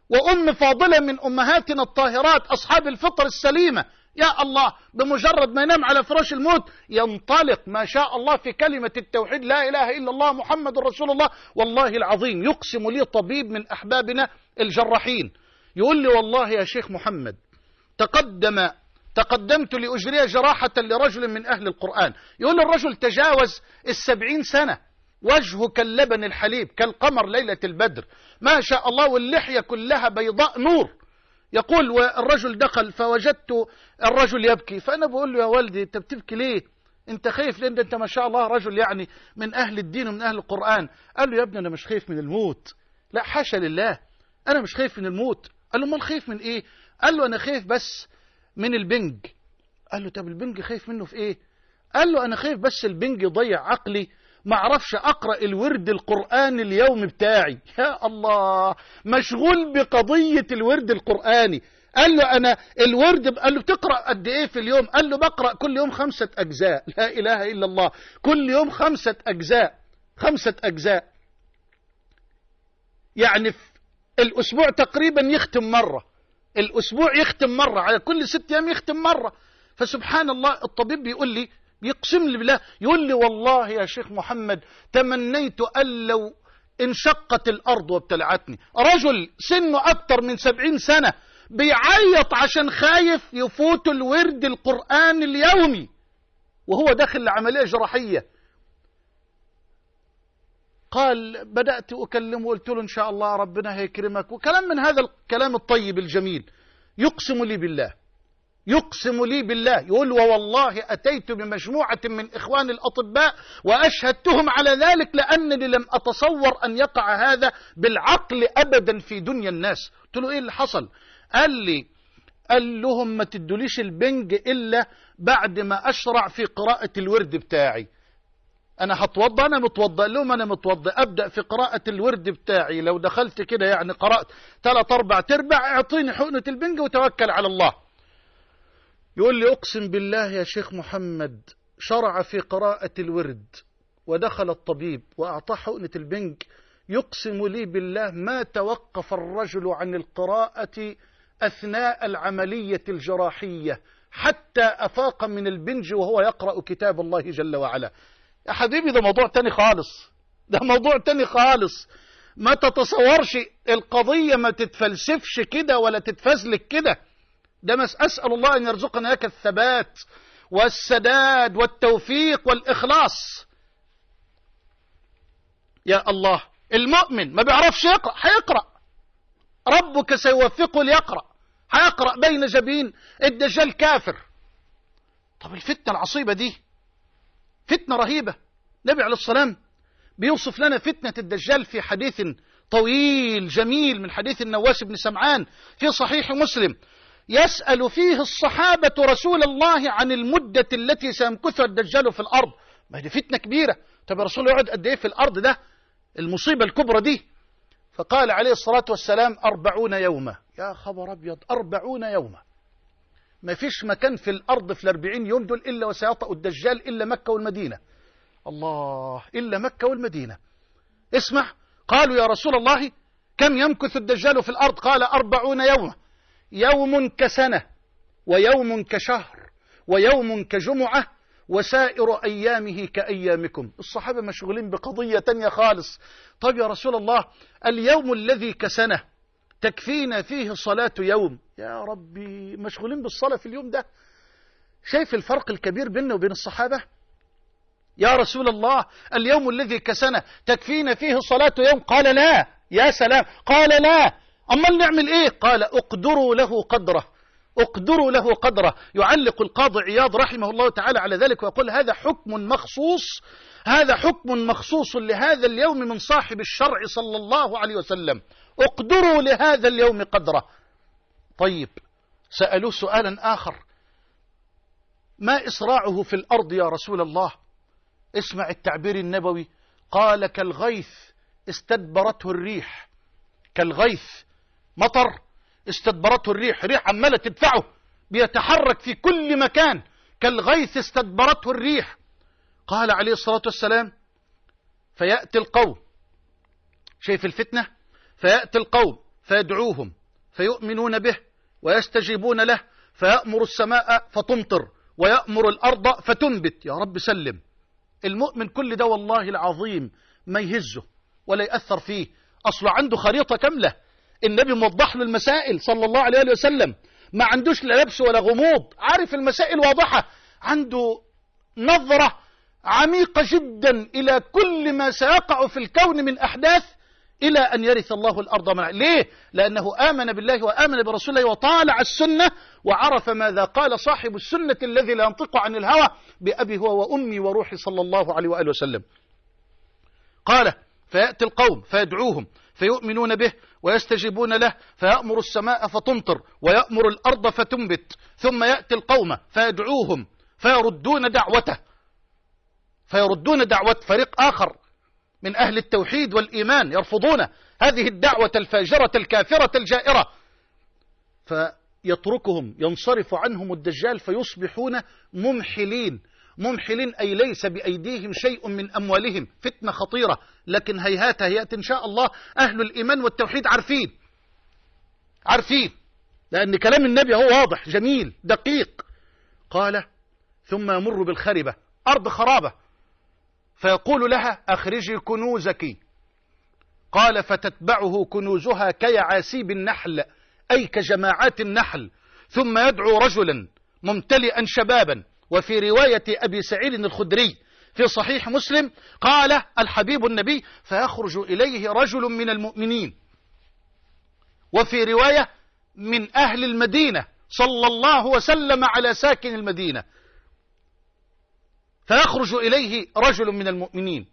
وأم فاضلة من أمهاتنا الطاهرات أصحاب الفطر السليمة. يا الله بمجرد ما ينام على فراش الموت ينطلق ما شاء الله في كلمة التوحيد لا إله إلا الله محمد رسول الله. والله العظيم يقسم لي طبيب من أحبابنا الجراحين. يقول لي والله يا شيخ محمد تقدم تقدمت لأجري جراحة لرجل من أهل القرآن. يقول الرجل تجاوز السبعين سنة. وجهه كاللبن الحليب كالقمر ليلة البدر. ما شاء الله واللحية كلها بيضاء نور. يقول والرجل دخل فوجدت الرجل يبكي. فأنا بقول له يا والدي أنت بتبكي ليه؟ أنت خايف لأن أنت ما شاء الله رجل يعني من أهل الدين ومن أهل القرآن. قال له يا ابني أنا مش خايف من الموت. لا حاشا لله أنا مش خايف من الموت. قال له أمال خايف من إيه؟ قال له أنا خايف بس من البنج. قال له طب البنج خايف منه في إيه؟ قال له أنا خايف بس البنج يضيع عقلي ما أعرفش أقرأ الورد القراني اليوم بتاعي. يا الله مشغول بقضية الورد القراني قال له أنا الورد قال له بتقرأ قد إيه في اليوم؟ قال له بقرأ كل يوم خمسة أجزاء. لا إله إلا الله. كل يوم خمسة أجزاء. خمسة أجزاء. يعني في الأسبوع تقريبا يختم مرة. الأسبوع يختم مرة. على كل ست أيام يختم مرة. فسبحان الله الطبيب بيقول لي بيقسم لي بالله يقول لي والله يا شيخ محمد تمنيت أن لو انشقت الأرض وابتلعتني. رجل سنه أكتر من سبعين سنة بيعيط عشان خايف يفوت الورد القرآن اليومي وهو داخل لعملية جراحية. قال بدأت أكلمه وقلت له إن شاء الله ربنا هيكرمك وكلام من هذا الكلام الطيب الجميل يقسم لي بالله. يقسم لي بالله. يقول والله أتيت بمجموعة من إخوان الأطباء وأشهدتهم على ذلك لأنني لم أتصور أن يقع هذا بالعقل أبدا في دنيا الناس. قلت له إيه اللي حصل؟ قال لي قال لهم ما تدوليش البنج إلا بعد ما أشرع في قراءة الورد بتاعي. أنا هتوضى أنا متوضى لهم أنا متوضى أبدأ في قراءة الورد بتاعي. لو دخلت كده يعني قرأت ثلاث أربع تربع أعطيني حقنة البنج وتوكل على الله. يقول لي أقسم بالله يا شيخ محمد شرع في قراءة الورد ودخل الطبيب وأعطاه حقنة البنج يقسم لي بالله ما توقف الرجل عن القراءة أثناء العملية الجراحية حتى أفاق من البنج وهو يقرأ كتاب الله جل وعلا. يا حبيبي ده موضوع تاني خالص؟ ده موضوع تاني خالص. ما تتصورش القضية ما تتفلسفش كده ولا تتفزلك كده. ده أسأل الله أن يرزقنا لك الثبات والسداد والتوفيق والإخلاص. يا الله المؤمن ما بيعرفش يقرأ هيقرأ ربك سيوفقه ليقرأ. هيقرأ بين جبين الدجال كافر. طب الفتنة العصيبة دي فتنة رهيبة. نبي عليه السلام بيوصف لنا فتنة الدجال في حديث طويل جميل من حديث النواس بن سمعان في صحيح مسلم. يسأل فيه الصحابة رسول الله عن المدة التي سيمكثها الدجال في الأرض. ما دي فتنة كبيرة. طب يا رسول الله يقعد قد إيه في الأرض ده؟ المصيبة الكبرى دي. فقال عليه الصلاة والسلام أربعون يوما. يا خبر أبيض أربعون يوما. ما فيش مكان في الأرض في الأربعين يوم دول إلا وسيطأ الدجال إلا مكة والمدينة. الله إلا مكة والمدينة. اسمع قالوا يا رسول الله كم يمكث الدجال في الأرض؟ قال أربعون يوما. يوم كسنة ويوم كشهر ويوم كجمعة وسائر أيامه كأيامكم. الصحابة مشغولين بقضية تانية خالص. طيب يا رسول الله اليوم الذي كسنة تكفينا فيه صلاة يوم. يا ربي مشغولين بالصلاة في اليوم ده. شايف الفرق الكبير بيننا وبين الصحابة؟ يا رسول الله اليوم الذي كسنة تكفينا فيه صلاة يوم؟ قال لا. يا سلام. قال لا. أما نعمل إيه؟ قال اقدروا له قدره. اقدروا له قدره. يعلق القاضي عياض رحمه الله تعالى على ذلك ويقول هذا حكم مخصوص. هذا حكم مخصوص لهذا اليوم من صاحب الشرع صلى الله عليه وسلم. اقدروا لهذا اليوم قدره. طيب سألوه سؤالا آخر. ما إسراعه في الأرض يا رسول الله؟ اسمع التعبير النبوي. قال كالغيث استدبرته الريح. كالغيث مطر استدبرته الريح ريح عمالة تدفعه بيتحرك في كل مكان. كالغيث استدبرته الريح. قال عليه الصلاة والسلام فيأتي القوم. شايف الفتنة؟ فيأتي القوم فيدعوهم فيؤمنون به ويستجيبون له فيأمر السماء فتمطر ويأمر الأرض فتنبت. يا رب سلم. المؤمن كل ده والله العظيم ما يهزه ولا يأثر فيه. أصله عنده خريطة كاملة. النبي موضح له المسائل صلى الله عليه وسلم. ما عندوش لا لبس ولا غموض. عارف المسائل واضحة. عنده نظرة عميقة جدا إلى كل ما سيقع في الكون من أحداث إلى أن يرث الله الأرض من ليه؟ لأنه آمن بالله وآمن برسوله وطالع السنة وعرف ماذا قال صاحب السنة الذي لا ينطق عن الهوى بأبي هو وأمي وروحي صلى الله عليه وآله وسلم. قال فيأتي القوم فيدعوهم فيؤمنون به ويستجيبون له فيأمر السماء فتمطر ويأمر الأرض فتنبت ثم يأتي القوم فيدعوهم فيردون دعوته. فيردون دعوة فريق آخر من أهل التوحيد والإيمان يرفضون هذه الدعوة الفاجرة الكافرة الجائرة. فيتركهم ينصرف عنهم الدجال فيصبحون ممحلين. ممحلين أي ليس بأيديهم شيء من أموالهم. فتنة خطيرة. لكن هيهات هيات إن شاء الله أهل الإيمان والتوحيد عارفين. عارفين. لأن كلام النبي هو واضح جميل دقيق. قال ثم يمر بالخربة أرض خرابة. فيقول لها أخرجي كنوزك. قال فتتبعه كنوزها كيعاسيب النحل أي كجماعات النحل. ثم يدعو رجلا ممتلئا شبابا. وفي رواية أبي سعيد الخدري في صحيح مسلم قال الحبيب النبي فيخرج إليه رجل من المؤمنين. وفي رواية من أهل المدينة صلى الله وسلم على ساكن المدينة. فيخرج إليه رجل من المؤمنين.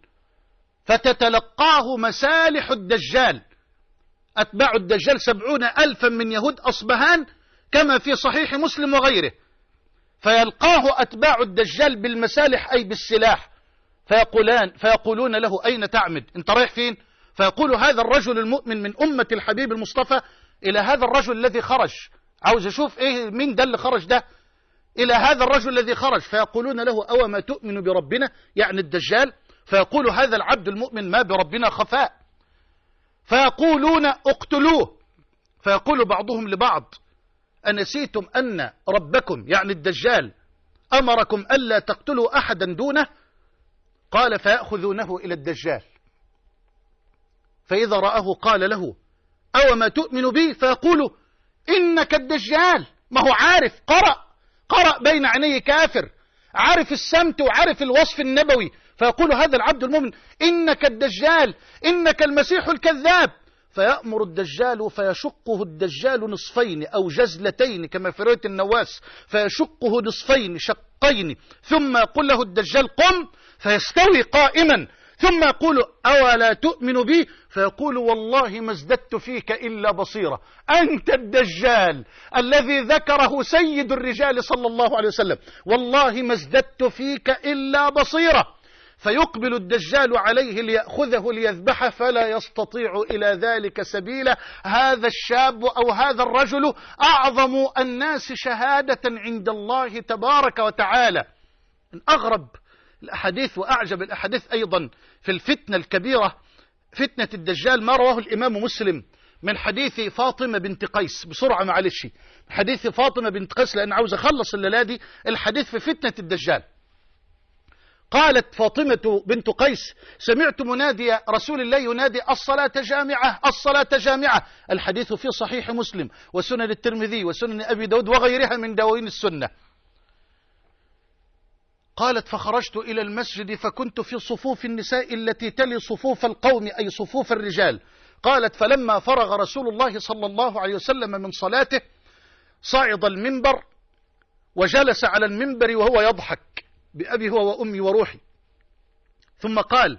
فتتلقاه مسالح الدجال. أتباع الدجال سبعون ألفا من يهود أصبهان كما في صحيح مسلم وغيره. فيلقاه أتباع الدجال بالمسالح أي بالسلاح. فيقولان فيقولون له أين تعمد؟ أنت رايح فين؟ فيقول هذا الرجل المؤمن من أمة الحبيب المصطفى إلى هذا الرجل الذي خرج. عاوز أشوف إيه مين ده اللي خرج ده؟ إلى هذا الرجل الذي خرج. فيقولون له أو ما تؤمن بربنا؟ يعني الدجال. فيقول هذا العبد المؤمن ما بربنا خفاء. فيقولون اقتلوه. فيقول بعضهم لبعض أنسيتم أن ربكم يعني الدجال أمركم ألا تقتلوا أحدا دونه؟ قال فيأخذونه إلى الدجال. فإذا رآه قال له أو ما تؤمن به فيقول إنك الدجال. ما هو عارف قرأ قرأ بين عينيه كافر. عارف السمت وعارف الوصف النبوي. فيقول هذا العبد المؤمن إنك الدجال إنك المسيح الكذاب. فيأمر الدجال فيشقه الدجال نصفين أو جزلتين كما في رواية النواس فيشقه نصفين شقين ثم يقول له الدجال قم فيستوي قائما ثم يقول أولا تؤمن بي؟ فيقول والله ما ازددت فيك إلا بصيرة. أنت الدجال الذي ذكره سيد الرجال صلى الله عليه وسلم والله ما ازددت فيك إلا بصيرة. فيقبل الدجال عليه ليأخذه ليذبحه فلا يستطيع إلى ذلك سبيلا. هذا الشاب أو هذا الرجل أعظم الناس شهادة عند الله تبارك وتعالى. من أغرب الأحاديث وأعجب الأحاديث أيضا في الفتنة الكبيرة فتنة الدجال ما رواه الإمام مسلم من حديث فاطمة بنت قيس بسرعة معلش. حديث فاطمة بنت قيس لأن عاوز أخلص الليلة دي. الحديث في فتنة الدجال. قالت فاطمة بنت قيس سمعت منادي رسول الله ينادي الصلاة جامعة الصلاة جامعة. الحديث في صحيح مسلم وسنن الترمذي وسنن أبي داود وغيرها من دواوين السنة. قالت فخرجت إلى المسجد فكنت في صفوف النساء التي تلي صفوف القوم أي صفوف الرجال. قالت فلما فرغ رسول الله صلى الله عليه وسلم من صلاته صعد المنبر وجلس على المنبر وهو يضحك. بأبي هو وأمي وروحي. ثم قال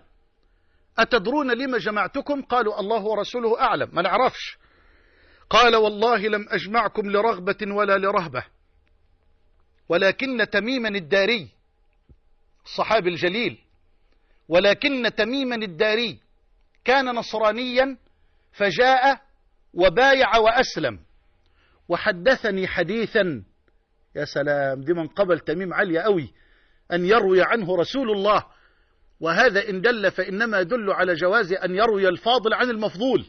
أتدرون لما جمعتكم؟ قالوا الله ورسوله أعلم. ما نعرفش. قال والله لم أجمعكم لرغبة ولا لرهبة. ولكن تميما الداري. الصحابي الجليل. ولكن تميما الداري. كان نصرانيا فجاء وبايع وأسلم. وحدثني حديثا يا سلام دي من قبل تميم عليا قوي أن يروي عنه رسول الله. وهذا إن دل فإنما يدل على جواز أن يروي الفاضل عن المفضول.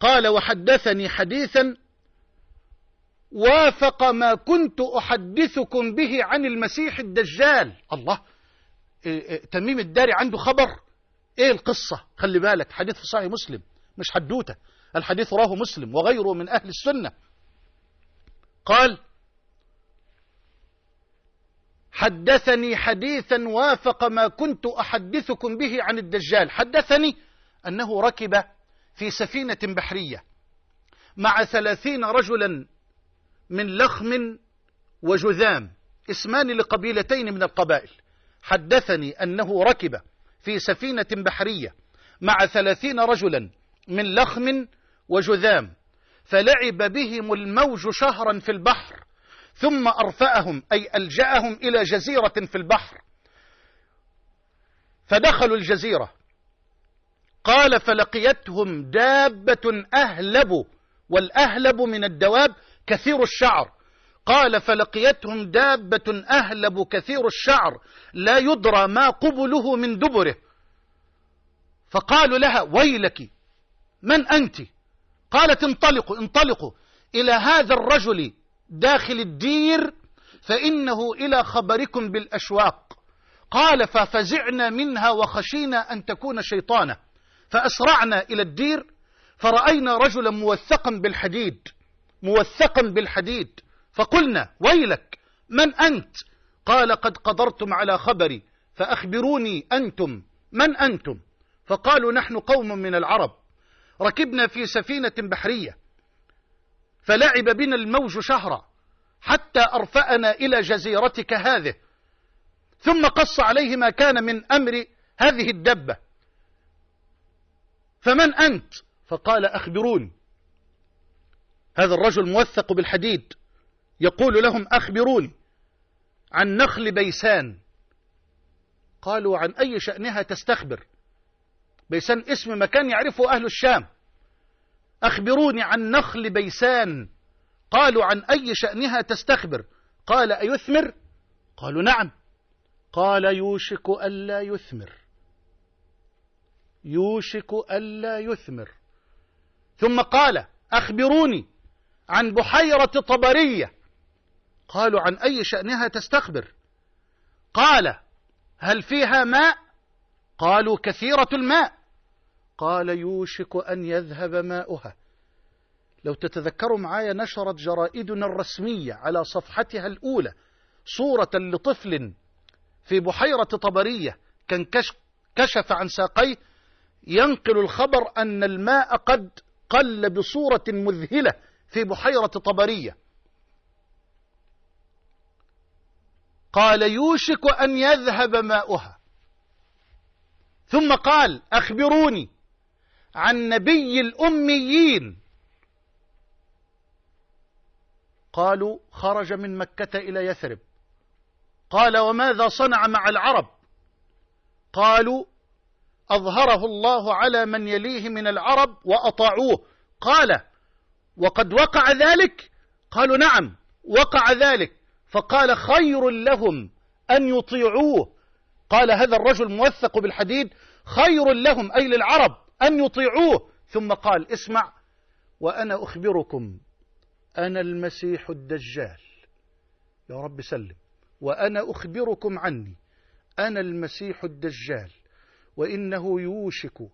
قال وحدثني حديثا وافق ما كنت أحدثكم به عن المسيح الدجال. الله. إيه إيه تميم الداري عنده خبر. إيه القصة؟ خلي بالك حديث في صحيح مسلم مش حدوتة. الحديث راه مسلم وغيره من أهل السنة. قال حدثني حديثا وافق ما كنت أحدثكم به عن الدجال. حدثني أنه ركب في سفينة بحرية مع ثلاثين رجلا من لخم وجذام اسمان لقبيلتين من القبائل. حدثني أنه ركب في سفينة بحرية مع ثلاثين رجلا من لخم وجذام فلعب بهم الموج شهرا في البحر. ثم أرفأهم أي ألجأهم إلى جزيرة في البحر. فدخلوا الجزيرة. قال فلقيتهم دابة أهلب والأهلب من الدواب كثير الشعر. قال فلقيتهم دابة أهلب كثير الشعر لا يدرى ما قبله من دبره. فقالوا لها ويلك من أنت؟ قالت انطلقوا انطلقوا إلى هذا الرجل داخل الدير فإنه إلى خبركم بالأشواق. قال ففزعنا منها وخشينا أن تكون شيطانة. فأسرعنا إلى الدير فرأينا رجلا موثقا بالحديد موثقا بالحديد. فقلنا ويلك من أنت؟ قال قد قدرتم على خبري فأخبروني أنتم من أنتم؟ فقالوا نحن قوم من العرب. ركبنا في سفينة بحرية. فلعب بنا الموج شهرا حتى أرفأنا إلى جزيرتك هذه. ثم قص عليه ما كان من أمر هذه الدبة. فمن أنت؟ فقال أخبروني هذا الرجل موثق بالحديد. يقول لهم أخبروني عن نخل بيسان. قالوا عن أي شأنها تستخبر. بيسان اسم مكان يعرفه أهل الشام. أخبروني عن نخل بيسان. قالوا عن أي شأنها تستخبر؟ قال أيثمر؟ قالوا نعم. قال يوشك ألا يثمر. يوشك ألا يثمر. ثم قال أخبروني عن بحيرة طبرية. قالوا عن أي شأنها تستخبر؟ قال هل فيها ماء؟ قالوا كثيرة الماء. قال يوشك أن يذهب ماؤها. لو تتذكروا معايا نشرت جرائدنا الرسمية على صفحتها الأولى صورة لطفل في بحيرة طبرية كان كشف عن ساقيه. ينقل الخبر أن الماء قد قل بصورة مذهلة في بحيرة طبرية. قال يوشك أن يذهب ماؤها. ثم قال أخبروني عن نبي الأميين. قالوا خرج من مكة إلى يثرب. قال وماذا صنع مع العرب؟ قالوا أظهره الله على من يليه من العرب وأطاعوه. قال وقد وقع ذلك؟ قالوا نعم وقع ذلك. فقال خير لهم أن يطيعوه. قال هذا الرجل موثق بالحديد خير لهم أي للعرب. أن يطيعوه. ثم قال اسمع وأنا أخبركم أنا المسيح الدجال. يا رب سلم. وأنا أخبركم عني أنا المسيح الدجال. وإنه يوشك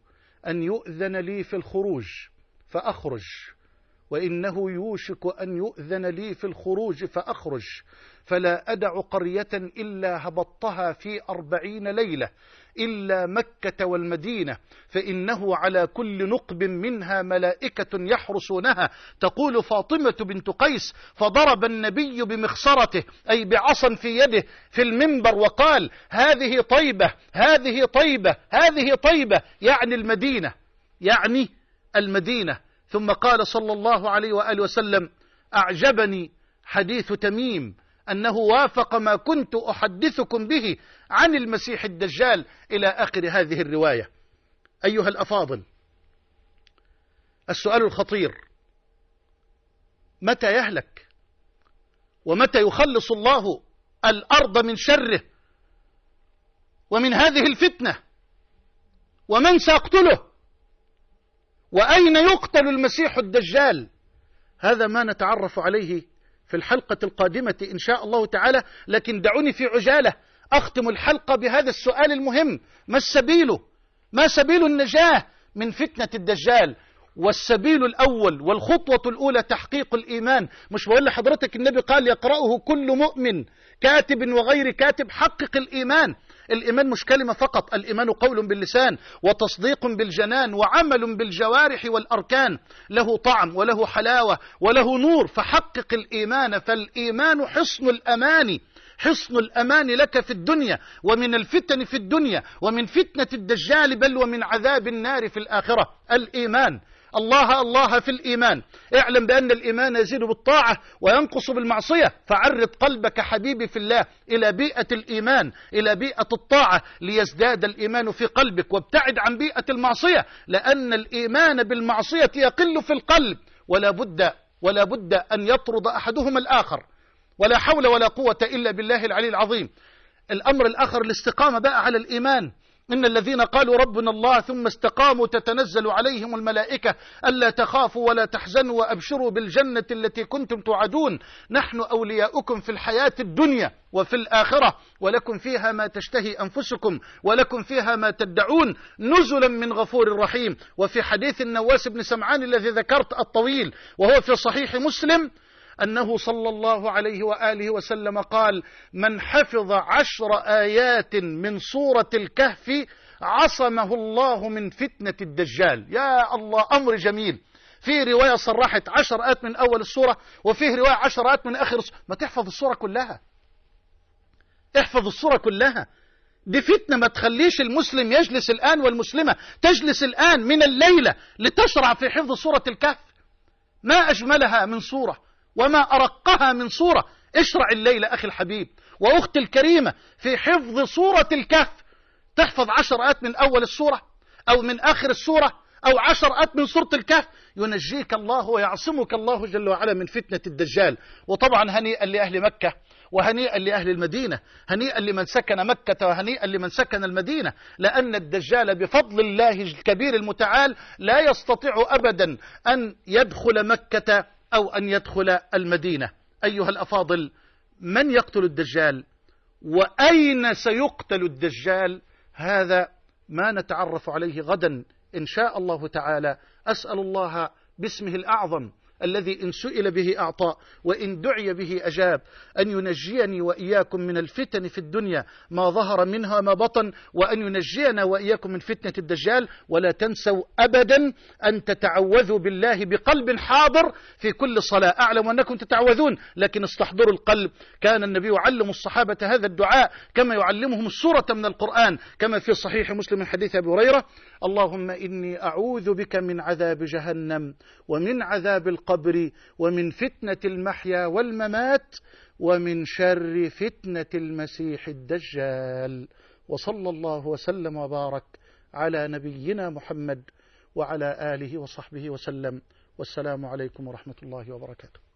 أن يؤذن لي في الخروج فأخرج. وإنه يوشك أن يؤذن لي في الخروج فأخرج. فلا أدع قرية إلا هبطتها في أربعين ليلة. إلا مكة والمدينة فإنه على كل نقب منها ملائكة يحرسونها. تقول فاطمة بنت قيس فضرب النبي بمخصرته أي بعصا في يده في المنبر وقال هذه طيبة هذه طيبة هذه طيبة يعني المدينة يعني المدينة. ثم قال صلى الله عليه وآله وسلم أعجبني حديث تميم أنه وافق ما كنت أحدثكم به عن المسيح الدجال إلى آخر هذه الرواية. أيها الأفاضل السؤال الخطير متى يهلك؟ ومتى يخلص الله الأرض من شره ومن هذه الفتنة؟ ومن سيقتله؟ وأين يقتل المسيح الدجال؟ هذا ما نتعرف عليه في الحلقة القادمة إن شاء الله تعالى لكن دعوني في عجالة. أختم الحلقة بهذا السؤال المهم. ما السبيل؟ ما سبيل النجاة من فتنة الدجال؟ والسبيل الأول والخطوة الأولى تحقيق الإيمان. مش بقول لحضرتك النبي قال يقرأه كل مؤمن كاتب وغير كاتب حقق الإيمان. الإيمان مش كلمة فقط الإيمان قول باللسان وتصديق بالجنان وعمل بالجوارح والأركان. له طعم وله حلاوة وله نور فحقق الإيمان. فالإيمان حصن الأمان حصن الأمان لك في الدنيا ومن الفتن في الدنيا ومن فتنة الدجال بل ومن عذاب النار في الآخرة. الإيمان الله الله في الإيمان. اعلم بأن الإيمان يزيد بالطاعة وينقص بالمعصية. فعرض قلبك حبيبي في الله إلى بيئة الإيمان إلى بيئة الطاعة ليزداد الإيمان في قلبك. وابتعد عن بيئة المعصية لأن الإيمان بالمعصية يقل في القلب. ولا بد ولا بد أن يطرد أحدهما الآخر. ولا حول ولا قوة إلا بالله العلي العظيم. الأمر الآخر الاستقامة بقى على الإيمان. إن الذين قالوا ربنا الله ثم استقاموا تتنزل عليهم الملائكة ألا تخافوا ولا تحزنوا وأبشروا بالجنة التي كنتم توعدون. نحن أولياؤكم في الحياة الدنيا وفي الآخرة ولكم فيها ما تشتهي أنفسكم ولكم فيها ما تدعون. نزلا من غفور رحيم. وفي حديث النواس بن سمعان الذي ذكرت الطويل وهو في صحيح مسلم أنه صلى الله عليه وآله وسلم قال من حفظ عشر آيات من سورة الكهف عصمه الله من فتنة الدجال. يا الله أمر جميل. في رواية صرحت عشر آيات من أول السورة وفيه رواية عشر آيات من آخر السورة. ما تحفظ السورة كلها. احفظ السورة كلها. دي فتنة ما تخليش المسلم يجلس الآن والمسلمة تجلس الآن من الليلة لتشرع في حفظ سورة الكهف. ما أجملها من سورة. وما أرقها من صورة. اشرع الليلة أخي الحبيب وأختي الكريمة في حفظ صورة الكهف. تحفظ عشر آيات من أول السورة أو من آخر السورة أو عشر آيات من سورة الكهف. ينجيك الله ويعصمك الله جل وعلا من فتنة الدجال. وطبعا هنيئا لأهل مكة وهنيئا لأهل المدينة هنيئا لمن سكن مكة وهنيئا لمن سكن المدينة. لأن الدجال بفضل الله الكبير المتعال لا يستطيع أبدا أن يدخل مكة أو أن يدخل المدينة. أيها الأفاضل من يقتل الدجال؟ وأين سيقتل الدجال؟ هذا ما نتعرف عليه غدا إن شاء الله تعالى. أسأل الله باسمه الأعظم الذي إن سئل به أعطى وإن دعي به أجاب. أن ينجيني وإياكم من الفتن في الدنيا ما ظهر منها ما بطن. وأن ينجينا وإياكم من فتنة الدجال. ولا تنسوا أبدا أن تتعوذوا بالله بقلب حاضر في كل صلاة. أعلم أنكم تتعوذون لكن استحضروا القلب. كان النبي يعلم الصحابة هذا الدعاء كما يعلمهم السورة من القرآن كما في صحيح مسلم من حديث أبي هريرة اللهم إني أعوذ بك من عذاب جهنم ومن عذاب القبر ومن فتنة المحيا والممات ومن شر فتنة المسيح الدجال. وصلى الله وسلم وبارك على نبينا محمد وعلى آله وصحبه وسلم. والسلام عليكم ورحمة الله وبركاته.